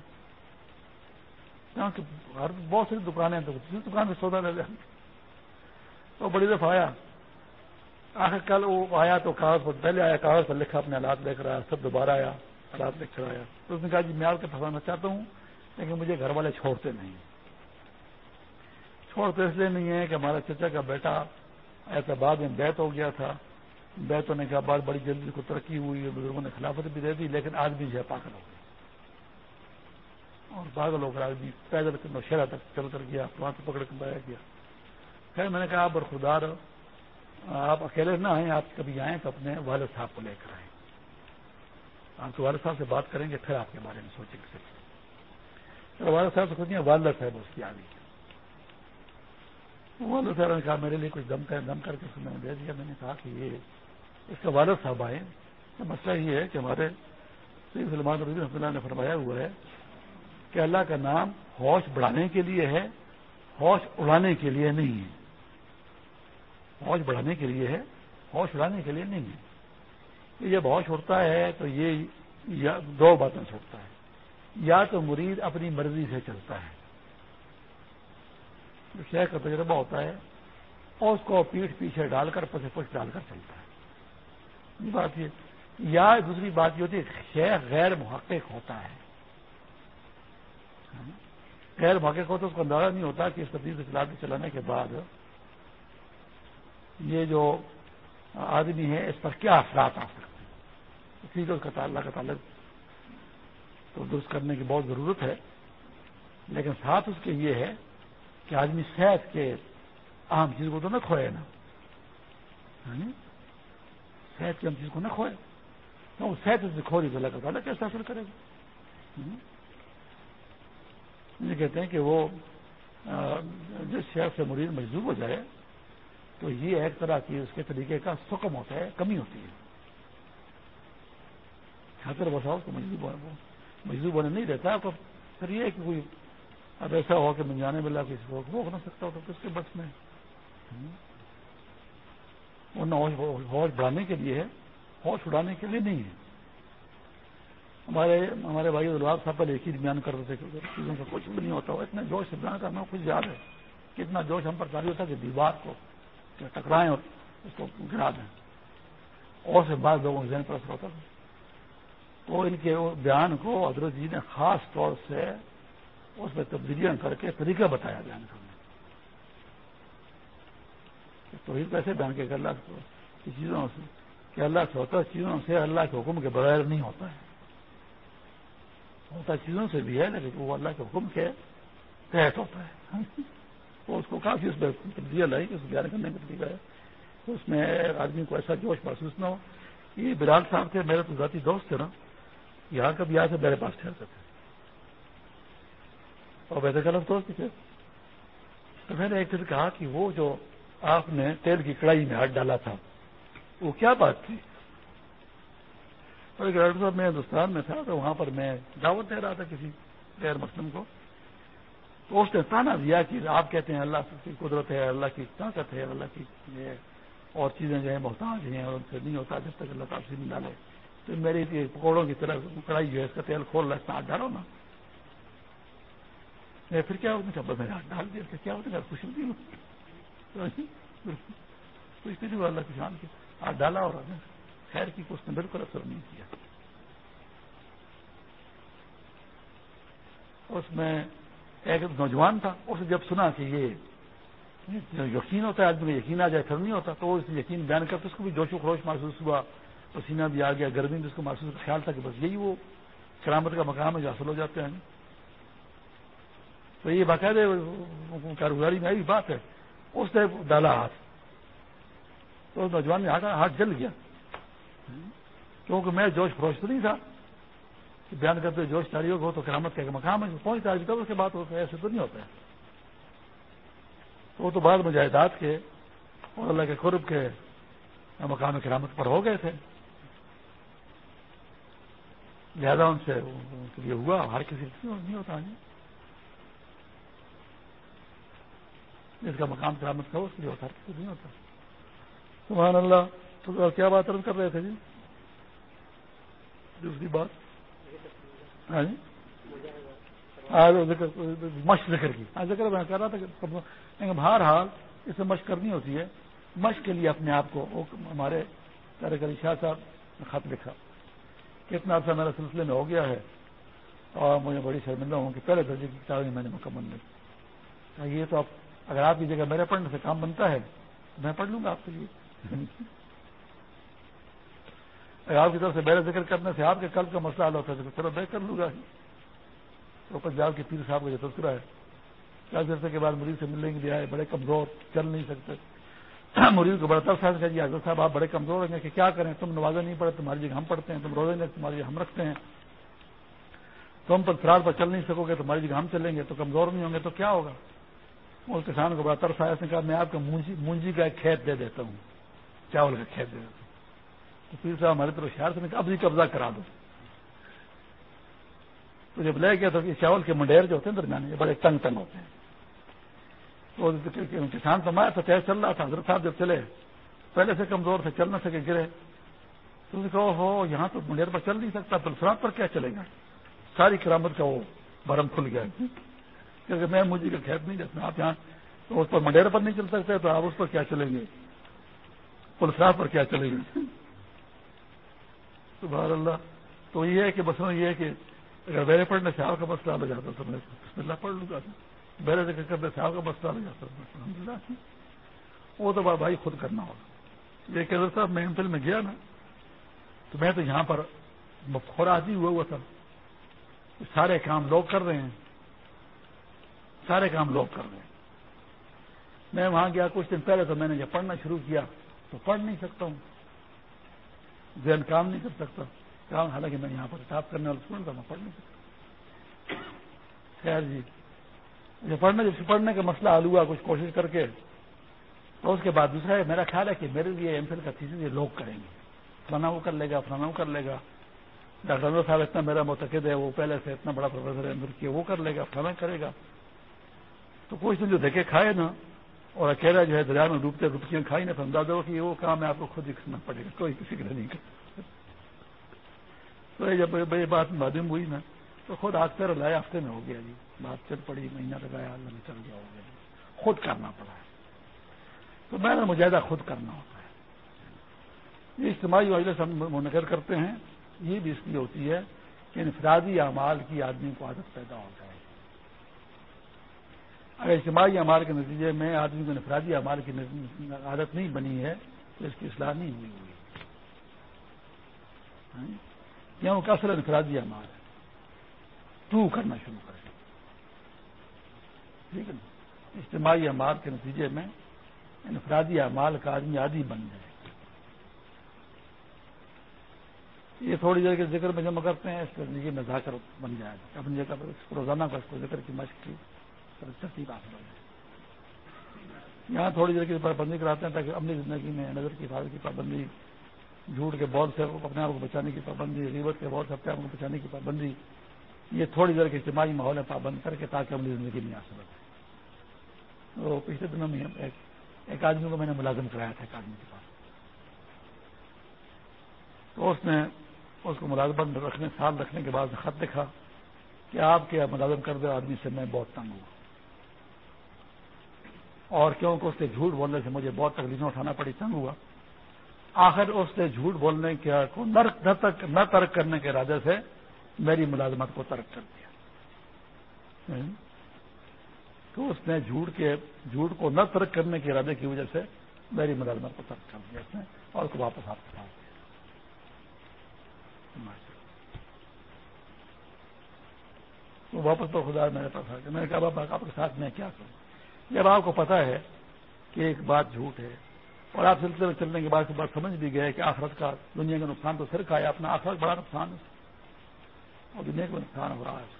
اچھا ہر بہت سی دکانیں تو کسی دکان سے سودا لے جائیں تو بڑی دفعہ آیا۔ آخر کل وہ آیا تو کاغذ پر پہلے آیا، کاغذ پر لکھا اپنے حالات لکھ رہا سب دوبارہ آیا، حالات لکھ کر آیا۔ تو اس نے کہا جی میں آپ کے پھنسانا چاہتا ہوں، لیکن مجھے گھر والے چھوڑتے نہیں۔ چھوڑتے اس لیے نہیں ہے کہ ہمارا چچا کا بیٹا ایسا بعد میں بیت ہو گیا تھا۔ بیت ہونے کا بعد بڑی جلدی کو ترقی ہوئی ہے، بزرگوں نے خلافت بھی دے دی، لیکن آدمی جو ہے پاگل ہو گیا۔ اور پاگل ہو کر آدمی پیدل نوشہرا تک چل کر گیا، وہاں سے پکڑ کر لایا گیا۔ خیر میں نے کہا، آپ برخدار آپ اکیلے نہ آئیں، آپ کبھی آئیں تو اپنے والد صاحب کو لے کر آئیں۔ آپ کے والد صاحب سے بات کریں گے، پھر آپ کے بارے میں سوچیں گے۔ والد صاحب سے کچھ نہیں والدہ صاحب اس کی آ گئی والد صاحب نے کہا، میرے لیے کچھ دم کر دم کر کے میں نے دے دیا۔ میں نے کہا کہ یہ اس کا والد صاحب آئے مسئلہ یہ ہے کہ ہمارے سلمان رضی رحمۃ اللہ نے فرمایا ہوا ہے کہ اللہ کا نام ہوش بڑھانے کے لیے ہے، ہوش اڑانے کے لیے نہیں ہے۔ ہوش بڑھانے کے لیے ہے، ہوش اڑانے کے لیے نہیں ہے۔ جب ہوش اڑتا ہے تو یہ دو باتیں چھوڑتا ہے۔ یا تو مرید اپنی مرضی سے چلتا ہے۔ جو کا تجربہ ہوتا ہے اور اس کو پیٹھ پیچھے ڈال کر، پسے پش ڈال کر چلتا ہے۔ بات یہ یا دوسری بات یہ ہوتی ہے غیر محقق ہوتا ہے۔ ہاں؟ غیر محقق ہوتا اس کو اندازہ نہیں ہوتا کہ اس تبدیل سے چلانے کے بعد یہ جو آدمی ہے، اس پر کیا اثرات آ سکتے ہیں؟ اسی لیے اس کا تعلق کا تعلق تو درست کرنے کی بہت ضرورت ہے۔ لیکن ساتھ اس کے یہ ہے کہ آدمی صحت کے عام چیز کو تو نہ کھوئے نا۔ ہاں؟ صحت کی عام چیز کو نہ کھوئے وہ صحت سے کھو رہی تو اللہ تعالیٰ کیسے حاصل کرے گا۔ یہ کہتے ہیں کہ وہ جس شہر سے مریض مجذوب ہو جائے، تو یہ ایک طرح کی اس کے طریقے کا سکم ہوتا ہے، کمی ہوتی ہے۔ خاطر بساؤ کو مجذوب مجذوب ہونے نہیں دیتا، تو پھر یہ کہ کوئی اب ایسا ہو کہ من جانے والا کسی کو روک نہ سکتا ہو، تو کس کے بس میں؟ ہوش بڑھانے کے لیے ہے ہوش اڑانے کے لیے نہیں ہے۔ ہمارے ہمارے بھائی الواب صاحب پر ایک ہی بیان کرتے تھے کہ چیزوں کا کچھ بھی نہیں ہوتا ہو، اتنا جوش سے بیان کرنا کچھ یاد ہے۔ کتنا جوش ہم پر جاری ہوتا ہے کہ دیوار کو ٹکرائیں اور اس کو گرا دیں۔ اور سے بعض لوگوں ذہن پر اثر ہوتا تھا۔ تو ان کے بیان کو حضرت جی نے خاص طور سے اس میں تبدیلیاں کر کے طریقہ بتایا بیان کرنے تو ہی پیسے بیان کے اللہ کی چیزوں سے، کہ اللہ سے ہوتا چیزوں سے اللہ کے حکم کے بغیر نہیں ہوتا ہے۔ ہوتا چیزوں سے بھی ہے، لیکن وہ اللہ کے حکم کے تحت ہوتا ہے۔ تو اس کو کافی اس میں تبدیلیاں لائی کہ اس بیان کرنے کا طریقہ ہے اس میں آدمی کو ایسا جوش محسوس نہ ہو۔ یہ بلال صاحب تھے، میرے تو ذاتی دوست تھے نا۔ یہاں کبھی آ سے میرے پاس ٹھہرتے تھے۔ اور ویسے غلط دوست تھے۔ تو میں نے ایک دن کہا کہ وہ جو آپ نے تیل کی کڑائی میں ہاتھ ڈالا تھا۔ وہ کیا بات تھی؟ اور ڈاکٹر صاحب، میں ہندوستان میں تھا تو وہاں پر میں دعوت دے رہا تھا کسی غیر مسلم کو۔ تو اس نے تانا دیا کہ آپ کہتے ہیں اللہ کی قدرت ہے، اللہ کی طاقت ہے، اللہ کی اور چیزیں جو ہیں محتاج ہیں اور ان سے نہیں ہوتا، جب تک اللہ تعالیٰ سے نہیں ڈالے۔ تو میری پکوڑوں کی طرح کڑائی جو ہے، اس کا تیل کھول رہا ہے ہاتھ ڈالو نا۔ پھر کیا ہوتا ہے میں نے ہاتھ ڈال دیا کیا ہوتا ہے خوش ہوتی ہوں کچھ نہیں اللہ کی شان کی ہاتھ ڈالا اور خیر کی اس نے بالکل اثر نہیں کیا۔ اس میں ایک نوجوان تھا، اس نے جب سنا کہ یہ یقین ہوتا ہے، آدمی یقین آ جائے، پھر نہیں ہوتا، تو اس نے یقین بیان کرتا اس کو بھی جوش و خروش محسوس ہوا، پسینہ بھی آ گیا، گرمی بھی اس کو محسوس خیال تھا کہ بس یہی وہ کرامت کا مقام ہے جو حاصل ہو جاتے ہیں۔ تو یہ باقاعدہ کاروباری میں آئی بات ہے۔ اس نے ڈالا ہاتھ۔ تو نوجوان نے ہاتھ جل گیا۔ کیونکہ میں جوش فروش تو نہیں تھا۔ کہ بیان کرتے جوش تاریخ ہو تو کرامت کا مقام ہے، پہنچ تاریخ اس کے بعد ہوتا ہے ایسے تو نہیں ہوتا ہے تو وہ تو بعد مجاہدات کے اور اللہ کے قرب کے مقام کرامت پر ہو گئے تھے۔ لہذا ان سے یہ ہوا، ہر کسی نہیں ہوتا۔ جس کا مقام کرامت تھا اس کے لیے ہوتا کسی نہیں ہوتا۔ سبحان اللہ، تو کیا بات عرض کر رہے تھے جی؟ دوسری بات۔ ہاں جی؟ مشق ذکر کی۔ ہاں ذکر میں کر رہا تھا کہ بہر حال اس میں مشق کرنی ہوتی ہے۔ مشق کے لیے اپنے آپ کو ہمارے علی شاہ صاحب نے خط لکھا۔ کتنا عرصہ میرے سلسلے میں ہو گیا ہے اور مجھے بڑی شرمندہ ہوں کہ پہلے درجے کی کتابیں میں نے مکمل نہیں یہ تو آپ اگر آپ کی جگہ میرے پڑھنے سے کام بنتا ہے تو میں پڑھ لوں گا آپ کے لیے۔ اگر آپ کی طرف سے میرے ذکر کرنے سے آپ کے کل کا مسئلہ حل ہوتا ہے تو چلو میں کر لوں گا تو پنجاب کے پیر صاحب کا جو تذکرہ ہے چالیس عرصے کے بعد مریض سے ملنے کے لیے آئے، بڑے کمزور، چل نہیں سکتے۔ مریض کو بڑا ترس جی حضرت صاحب، آپ بڑے کمزور ہیں کہ کیا کریں؟ تم نوازا نہیں پڑے تمہاری جگہ ہم پڑھتے ہیں، تم روزے نہیں، تمہاری جگہ ہم رکھتے ہیں۔ تم پر فرار پر چل نہیں سکو گے، تمہاری جگہ ہم چلیں گے، تو کمزور نہیں ہوں گے، تو کیا ہوگا؟ اس کسان کو بڑا ترس آیا، اس نے کہا میں آپ کو مونجی کا ایک کھیت دے دیتا ہوں، چاول کا کھیت دے دیتا ہوں۔ تو پھر صاحب ہمارے طرف شہر سے اب بھی قبضہ کرا دو۔ تو جب لے گیا تو یہ چاول کے منڈیر جو ہوتے ہیں درمیان یہ بڑے تنگ تنگ ہوتے ہیں۔ تو کسان تو مایا تو طے چل رہا تھا، حضرت صاحب جب چلے، پہلے سے کمزور تھے، چل نہ سکے، گرے۔ تو کہو ہو یہاں تو منڈیر پر چل نہیں سکتا پلسرات پر کیا چلے گا؟ ساری کرامت کا وہ برم کھل گیا۔ کیونکہ میں مجھے کا کھیت نہیں جاتا آپ یہاں تو اس پر منڈیر پر نہیں چل سکتے، تو آپ اس پر کیا چلیں گے؟ پلسرات پر کیا چلیں گے؟ سبحان اللہ۔ تو یہ ہے کہ بس یہ ہے کہ اگر میرے پڑھنے سے آپ کا مسئلہ آ جاتا تو میں بسم اللہ پڑھ لوں گا۔ میرے ذکر کرنے سے آپ کا مسئلہ آ جاتا الحمد للہ وہ تو بھائی خود کرنا ہوگا۔ یہ کہ صاحب میں محفل میں گیا نا، تو میں تو یہاں پر خوراجی ہوا ہوا تھا۔ سارے کام لوگ کر رہے ہیں۔ سارے کام لوگ کر رہے ہیں۔ میں وہاں گیا، کچھ دن پہلے تو میں نے جب پڑھنا شروع کیا تو پڑھ نہیں سکتا ہوں۔ ذہن کام نہیں کر سکتا۔ کام، حالانکہ میں یہاں پر کتاب کرنے والا اسٹوڈنٹ تھا میں پڑھ نہیں سکتا۔ خیر جی جب پڑھنے جب پڑھنے کا مسئلہ حل ہوا، کچھ کوشش کر کے تو اس کے بعد دوسرا ہے، میرا خیال ہے کہ میرے لیے ایم فل کا تیسری یہ لوگ کریں گے۔ فلانا وہ کر لے گا فلانا وہ کر لے گا۔ ڈاکٹر صاحب اتنا میرا متقد ہے، وہ پہلے سے اتنا بڑا پروفیسر ہے کیا وہ کر لے گا فلانا کرے گا۔ تو کوئی دن جو دیکھے کھائے نا، اور اکیلا جو ہے دریا میں ڈوبتے ڈبکیاں کھائی نا سمجھا دو کہ وہ کام ہے، آپ کو خود ہی کرنا پڑے گا، کوئی کسی کا نہیں کرتا۔ تو جب یہ بات معلوم ہوئی نا، تو خود آج پیر لائے ہفتے میں ہو گیا جی۔ بات چل پڑی، مہینہ لگایا، اللہ میں چل گیا ہو گیا جی۔ خود کرنا پڑا ہے۔ تو میں نے مجاہدہ خود کرنا ہوتا ہے۔ یہ اجتماعی وجہ سے ہم منعقد کرتے ہیں۔ یہ بھی اس لیے ہوتی ہے کہ انفرادی اعمال کی آدمی کو عادت پیدا ہوتا ہے اجتماعی اعمال کے نتیجے میں آدمی کو انفرادی اعمال کی عادت نہیں بنی ہے تو اس کی اصلاح نہیں ہوئی ہوئی۔ کیوں کا اصل انفرادی اعمال ہے۔ تو کرنا شروع کر ٹھیک ہے نا؟ اجتماعی اعمال کے نتیجے میں انفرادی اعمال کا آدمی عادی بن جائے۔ یہ تھوڑی دیر کے ذکر میں جمع کرتے ہیں، اس کے زندگی میں ذاکر بن جائے۔ گا اپنی جگہ پر روزانہ کا اس کو ذکر کی مشق کی۔ ترتیب حاصل ہو جائے یہاں تھوڑی دیر کی پابندی کراتے ہیں تاکہ اپنی زندگی میں نظر کی حفاظت کی پابندی، جھوٹ کے بول سے اپنے آپ کو بچانے کی پابندی، غیبت کے بول سے اپنے آپ کو بچانے کی پابندی، یہ تھوڑی دیر کے اجتماعی ماحول ہے پابند کر کے تاکہ اپنی زندگی میں حاصل ہو تو پچھلے دنوں میں ایک آدمی کو میں نے ملازم کرایا تھا، ایک آدمی کے پاس۔ تو اس نے اس کو ملازمت رکھنے سال رکھنے کے بعد خط لکھا کہ آپ کے ملازم کردہ آدمی سے میں بہت تنگ ہوں۔ اور کیونکہ اس نے جھوٹ بولنے سے مجھے بہت تکلیفیں اٹھانا پڑی، تنگ ہوا۔ آخر اس نے جھوٹ بولنے کے کو نہ ترک کرنے کے ارادے سے میری ملازمت کو ترک کر دیا۔ تو اس نے جھوٹ کے جھوٹ کو نہ ترک کرنے کے ارادے کی وجہ سے میری ملازمت کو ترک کر دیا اس نے اور اس کو واپس آپ کے پاس وہ واپس تو خدا میرے پاس آ گیا۔ میں نے کہا بابا آپ کے ساتھ میں کیا کروں؟ جب آپ کو پتا ہے کہ ایک بات جھوٹ ہے اور آپ سلسلے میں چلنے کے بعد بات سمجھ بھی گئے کہ آخرت کا دنیا کا نقصان تو صرف آیا اپنا آخرت بڑا نقصان ہے اور دنیا کو نقصان ہو رہا ہے۔ اس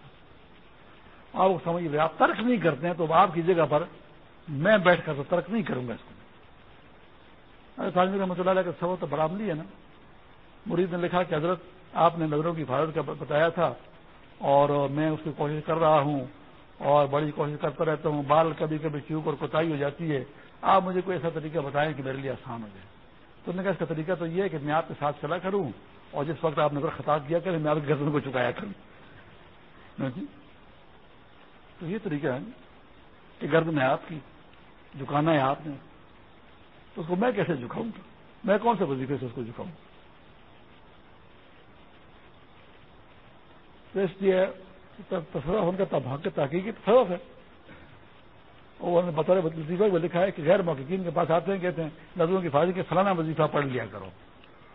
کا آپ کو سمجھ رہے آپ ترک نہیں کرتے ہیں تو آپ کی جگہ پر میں بیٹھ کر تو ترک نہیں کروں گا اس کو۔ ارے کا مسئلہ کہ سب تو براملی ہے نا۔ مرید نے لکھا کہ حضرت، آپ نے نظروں کی حفاظت کا بتایا تھا اور میں اس کی کوشش کر رہا ہوں۔ اور بڑی کوشش کرتا رہتا ہوں، بال کبھی کبھی چوک اور کوتاہی ہو جاتی ہے۔ آپ مجھے کوئی ایسا طریقہ بتائیں کہ میرے لیے آسان ہو جائے۔ تو نے کہا، اس کا طریقہ تو یہ ہے کہ میں آپ کے ساتھ چلا کروں اور جس وقت آپ نظر خطاب کیا کریں میں آپ کی گردن کو چکایا کروں۔ ہاں جی؟ تو یہ طریقہ ہے کہ گردن ہے آپ کی، جھکانا ہے آپ نے، تو اس کو میں کیسے جھکاؤں؟ گا میں کون سے وظیفے سے اس کو جھکاؤں؟ تو اس لیے تصرف ان کا تباہ کے تحقیقی تصرف ہے۔ اور بطور وظیفہ کو لکھا ہے کہ غیر محققین کے پاس آتے ہیں، کہتے ہیں، نظروں کی فاضی کے فلانا وظیفہ پڑھ لیا کرو۔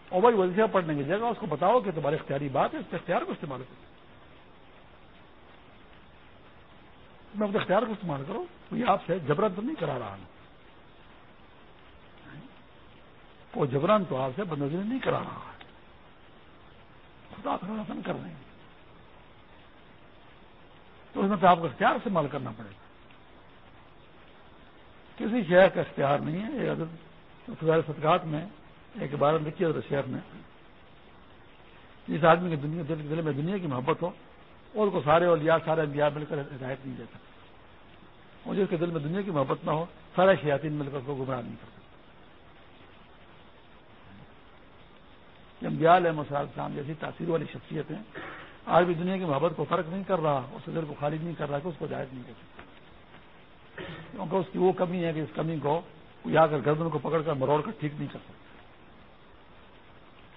اور بھائی وظیفہ پڑھنے کی جگہ اس کو بتاؤ کہ تمہاری اختیاری بات ہے، اس کے اختیار کو استعمال کرو۔ میں اپنے اختیار کو استعمال کرو کوئی آپ سے جبرن تو نہیں کرا رہا ہوں۔ وہ جبران تو آپ سے بندوبست نہیں کرا رہا ہے۔ خدا کر رہے ہیں تو اس میں تو آپ کو اختیار استعمال کرنا پڑے گا۔ کسی شہر کا اختیار نہیں ہے۔ اگر صدقات میں ایک بار لکھی ہے شہر میں۔ جس آدمی کے دنیا دل میں دنیا کی محبت ہو، اور کو سارے اور لیا سارے انبیاء مل کر ہدایت نہیں دے سکتے اور جس کے دل میں دنیا کی محبت نہ ہو، سارے شیاطین مل کر اس کو گمراہ نہیں کر سکتے امبیال ہے مسال شام جیسی تاثیر والی شخصیت ہیں آج بھی دنیا کی محبت کو فرق نہیں کر رہا، اس دل کو خالی نہیں کر رہا کہ اس کو جائز نہیں کر سکتا۔ کیونکہ اس کی وہ کمی ہے کہ اس کمی کو یا کر گردن کو پکڑ کر مروڑ کر ٹھیک نہیں کر سکتا۔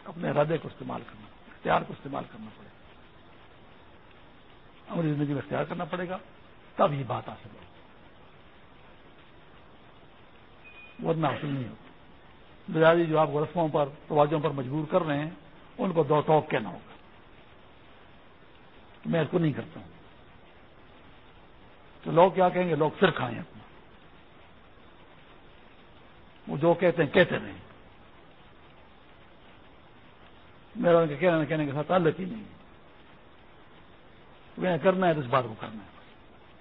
اپنے ارادے کو استعمال کرنا، اختیار کو استعمال کرنا پڑے۔ گا ہماری زندگی میں اختیار کرنا پڑے گا، تب یہ بات حاصل ہوگی۔ ورنہ حاصل نہیں ہوگی۔ بجاری جی جو آپ کو رسموں پر توازوں پر مجبور کر رہے ہیں، ان کو دو ٹوک کہنا ہوگا۔ میں اس کو نہیں کرتا ہوں۔ تو لوگ کیا کہیں گے؟ لوگ سر کھائیں اپنا۔ وہ جو کہتے ہیں، کہتے نہیں۔ میرا ان کے کہنے کہنے کے ساتھ تعلق ہی نہیں۔ میں کرنا ہے تو اس بات کو کرنا ہے۔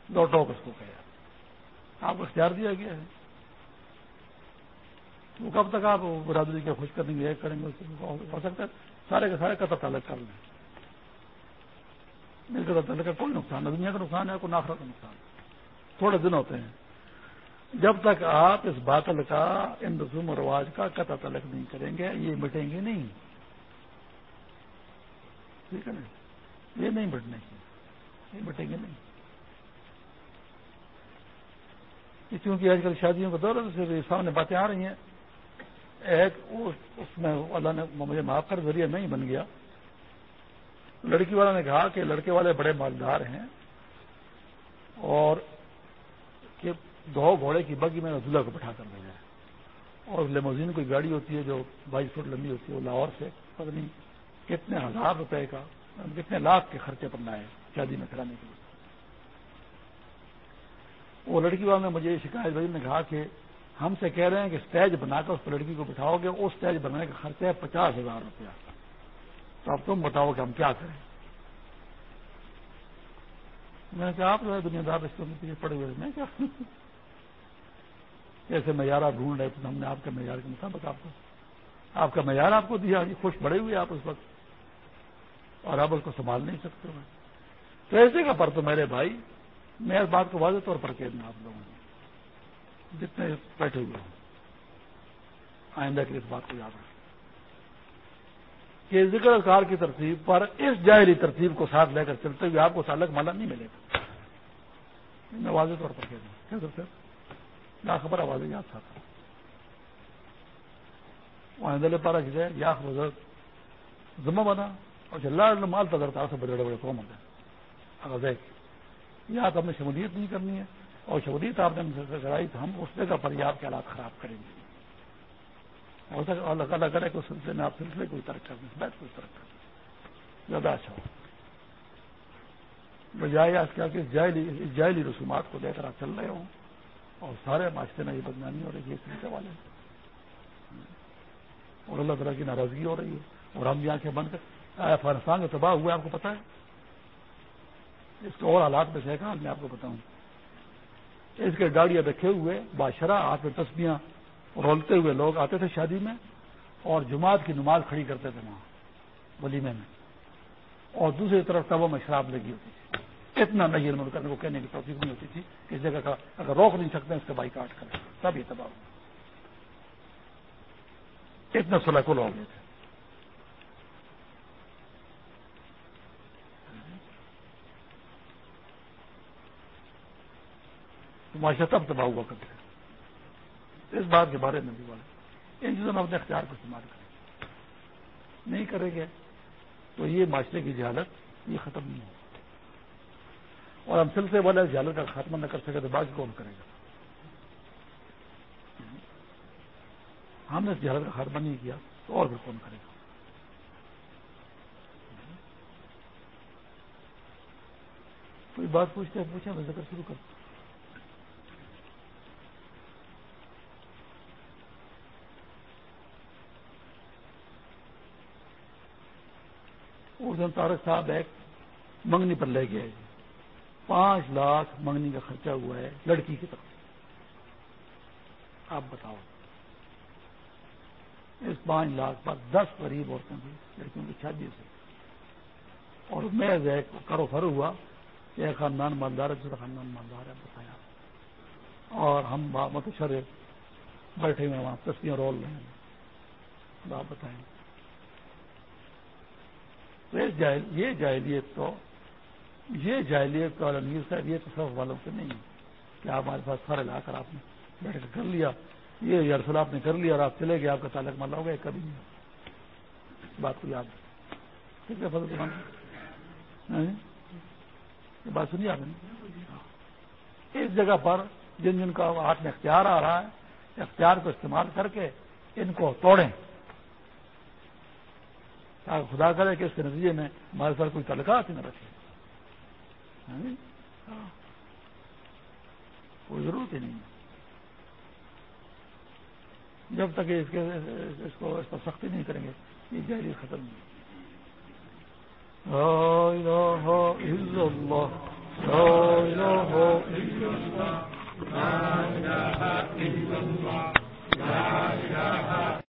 دو ٹوک اس کو کہا آپ کو اختیار دیا گیا ہے۔ وہ کب تک آپ برادری کے خوش کریں گے کریں گے ہو سکتا ہے سارے کے سارے قطع تعلق کر لیں۔ مل کر تعلق کا کوئی نقصان ہے دنیا کا نقصان ہے، کوئی نافرت کا نقصان تھوڑے دن ہوتے ہیں۔ جب تک آپ اس باطل کا، ان رسوم و رواج کا قطع تعلق نہیں کریں گے، یہ مٹیں گے نہیں۔ ٹھیک ہے نا؟ یہ نہیں بٹنے یہ بٹیں گے نہیں۔ کیونکہ آج کل شادیوں کا دور سے سامنے باتیں آ رہی ہیں۔ ایک اس میں اللہ نے مجھے معاف کر، ذریعہ نہیں بن گیا۔ لڑکی والا نے کہا کہ لڑکے والے بڑے مالدار ہیں اور کہ دو گھوڑے کی بگی میں نے دلہا کو بٹھا کر بھیجا ہے اور لیموزین کوئی گاڑی ہوتی ہے جو بائیس فٹ لمبی ہوتی ہے، وہ لاہور سے، پتہ نہیں کتنے ہزار روپے کا، کتنے لاکھ کے خرچے پر لائے شادی میں کرانے کے لیے۔ وہ لڑکی والوں نے مجھے یہ شکایت بھائی نے کہا کہ ہم سے کہہ رہے ہیں کہ اسٹیج بنا کر اس لڑکی کو بٹھاؤ گے، وہ اسٹیج بنانے کا خرچہ ہے پچاس ہزار روپیہ۔ تو اب تم بتاؤ کہ ہم کیا کریں۔ میں نے کہا، آپ جو ہے دنیا دار رشتوں کے پیچھے پڑے ہوئے میں کیا کیسے معیار آپ ڈھونڈ رہے تھے ہم نے آپ کے معیار کے مطابق آپ کو، آپ کا معیار آپ کو دیا خوش پڑے ہوئے آپ اس وقت۔ اور آپ اس کو سنبھال نہیں سکتے ہو۔ تو ایسے کا پر تو میرے بھائی، میں اس بات کو واضح طور پر کہہ دوں آپ لوگوں نے جتنے بیٹھے ہوئے ہوں، آئندہ کی اس بات کو یاد رکھیں۔ کہ ذکر کار کی ترتیب پر اس جائری ترتیب کو ساتھ لے کر چلتے ہوئے آپ کو سالک مالا نہیں ملے گا۔ میں واضح طور پر کہہ دوں کیا خبر آواز یاد تھا۔ وہاں پارا جائے یا خبر ذمہ بنا۔ اور جلال مال تو کرتا سے بڑے بڑے قوم ہوتے اگر دیکھ یا تو ہم نے شمولیت نہیں کرنی ہے، اور شمولیت آپ نے کرائی تو ہم اس جگہ پر یہ آپ کے حالات خراب کریں گے۔ ہو سکتا اللہ اللہ کرے کہ سلسلے میں آپ سلسلے کوئی ترک کر دیں، بیٹھ کوئی ترک کر دیں۔ زیادہ اچھا ہو۔ بجائے آج کیا کہ جائلی رسومات کو لے کر آپ چل رہے ہوں اور سارے معاشرے میں یہ بدنامی ہو رہی ہے سلسلے والے۔ اور اللہ تعالیٰ کی ناراضگی ہو رہی ہے۔ اور ہم بھی آنکھیں بند کر افغانستان کا تباہ ہوا آپ کو پتا ہے؟ اس کے اور حالات میں سے حال میں آپ کو بتاؤں۔ اس کے گاڑیاں رکھے ہوئے بادشاہ ہاتھ میں تسبیاں رولتے ہوئے لوگ آتے تھے شادی میں اور جماعت کی نماز کھڑی کرتے تھے وہاں، ولیمے میں۔ اور دوسری طرف تبوں میں شراب لگی ہوتی تھی۔ اتنا نہیں علم کرنے کو کہنے کی توفیق نہیں ہوتی تھی اس جگہ کا اگر روک نہیں سکتے اس کا بائی کاٹ کریں۔ تب یہ تباہ اتنا سلیکل ہو گئے تھے معاشرہ تب تباہ ہوا کرتے اس بات کے بارے میں بھی بات ان چیزوں میں اپنے اختیار کو استعمال کریں۔ نہیں کریں گے تو یہ معاشرے کی جہالت، یہ ختم نہیں ہوگی۔ اور ہم سلسلے والے جہالت کا خاتمہ نہ کر سکے تو باقی کون کرے گا؟ ہم نے اس جہالت کا خاتمہ نہیں کیا تو اور پھر کون کرے گا؟ کوئی بات پوچھتے ہیں، پوچھیں، میں ذکر شروع کرتا اس دن تارک صاحب ایک منگنی پر لے گئے۔ پانچ لاکھ منگنی کا خرچہ ہوا ہے لڑکی کی طرف۔ آپ بتاؤ۔ اس پانچ لاکھ پر دس غریب عورتیں تھیں، لڑکیوں کی شادی سے اور میں ایک کرو فر ہوا کہ ایک خاندان مالدار ہے، دوسرا خاندان مالدار ہے، بتایا۔ اور ہم متشر بیٹھے ہوئے وہاں تصویریں رول رہے ہیں۔ آپ بتائیں۔ یہ جاہلیت تو یہ جاہلیت تو علمگیر صاحب، یہ تو سب والوں سے نہیں ہے کہ آپ ہمارے پاس سارے لا کر آپ نے بیٹھ کر کر لیا۔ یہ یارسل آپ نے کر لیا اور آپ چلے گئے، آپ کا تعلق مالا ہو گیا، کبھی نہیں۔ اس بات کو یاد ٹھیک ہے، فضل ہاں جی؟ یہ بات سنیے آپ نے؟ اس جگہ پر جن جن کا ہاتھ میں اختیار آ رہا ہے، اختیار کو استعمال کر کے ان کو توڑیں۔ خدا کرے کہ اس کے نتیجے میں ہمارے ساتھ کوئی تعلقات ہی نہ رکھے۔ یعنی، کوئی ضرورت ہی نہیں۔ جب تک اس کے، اس کو اس پر سختی نہیں کریں گے، یہ جہری ختم۔ نہیں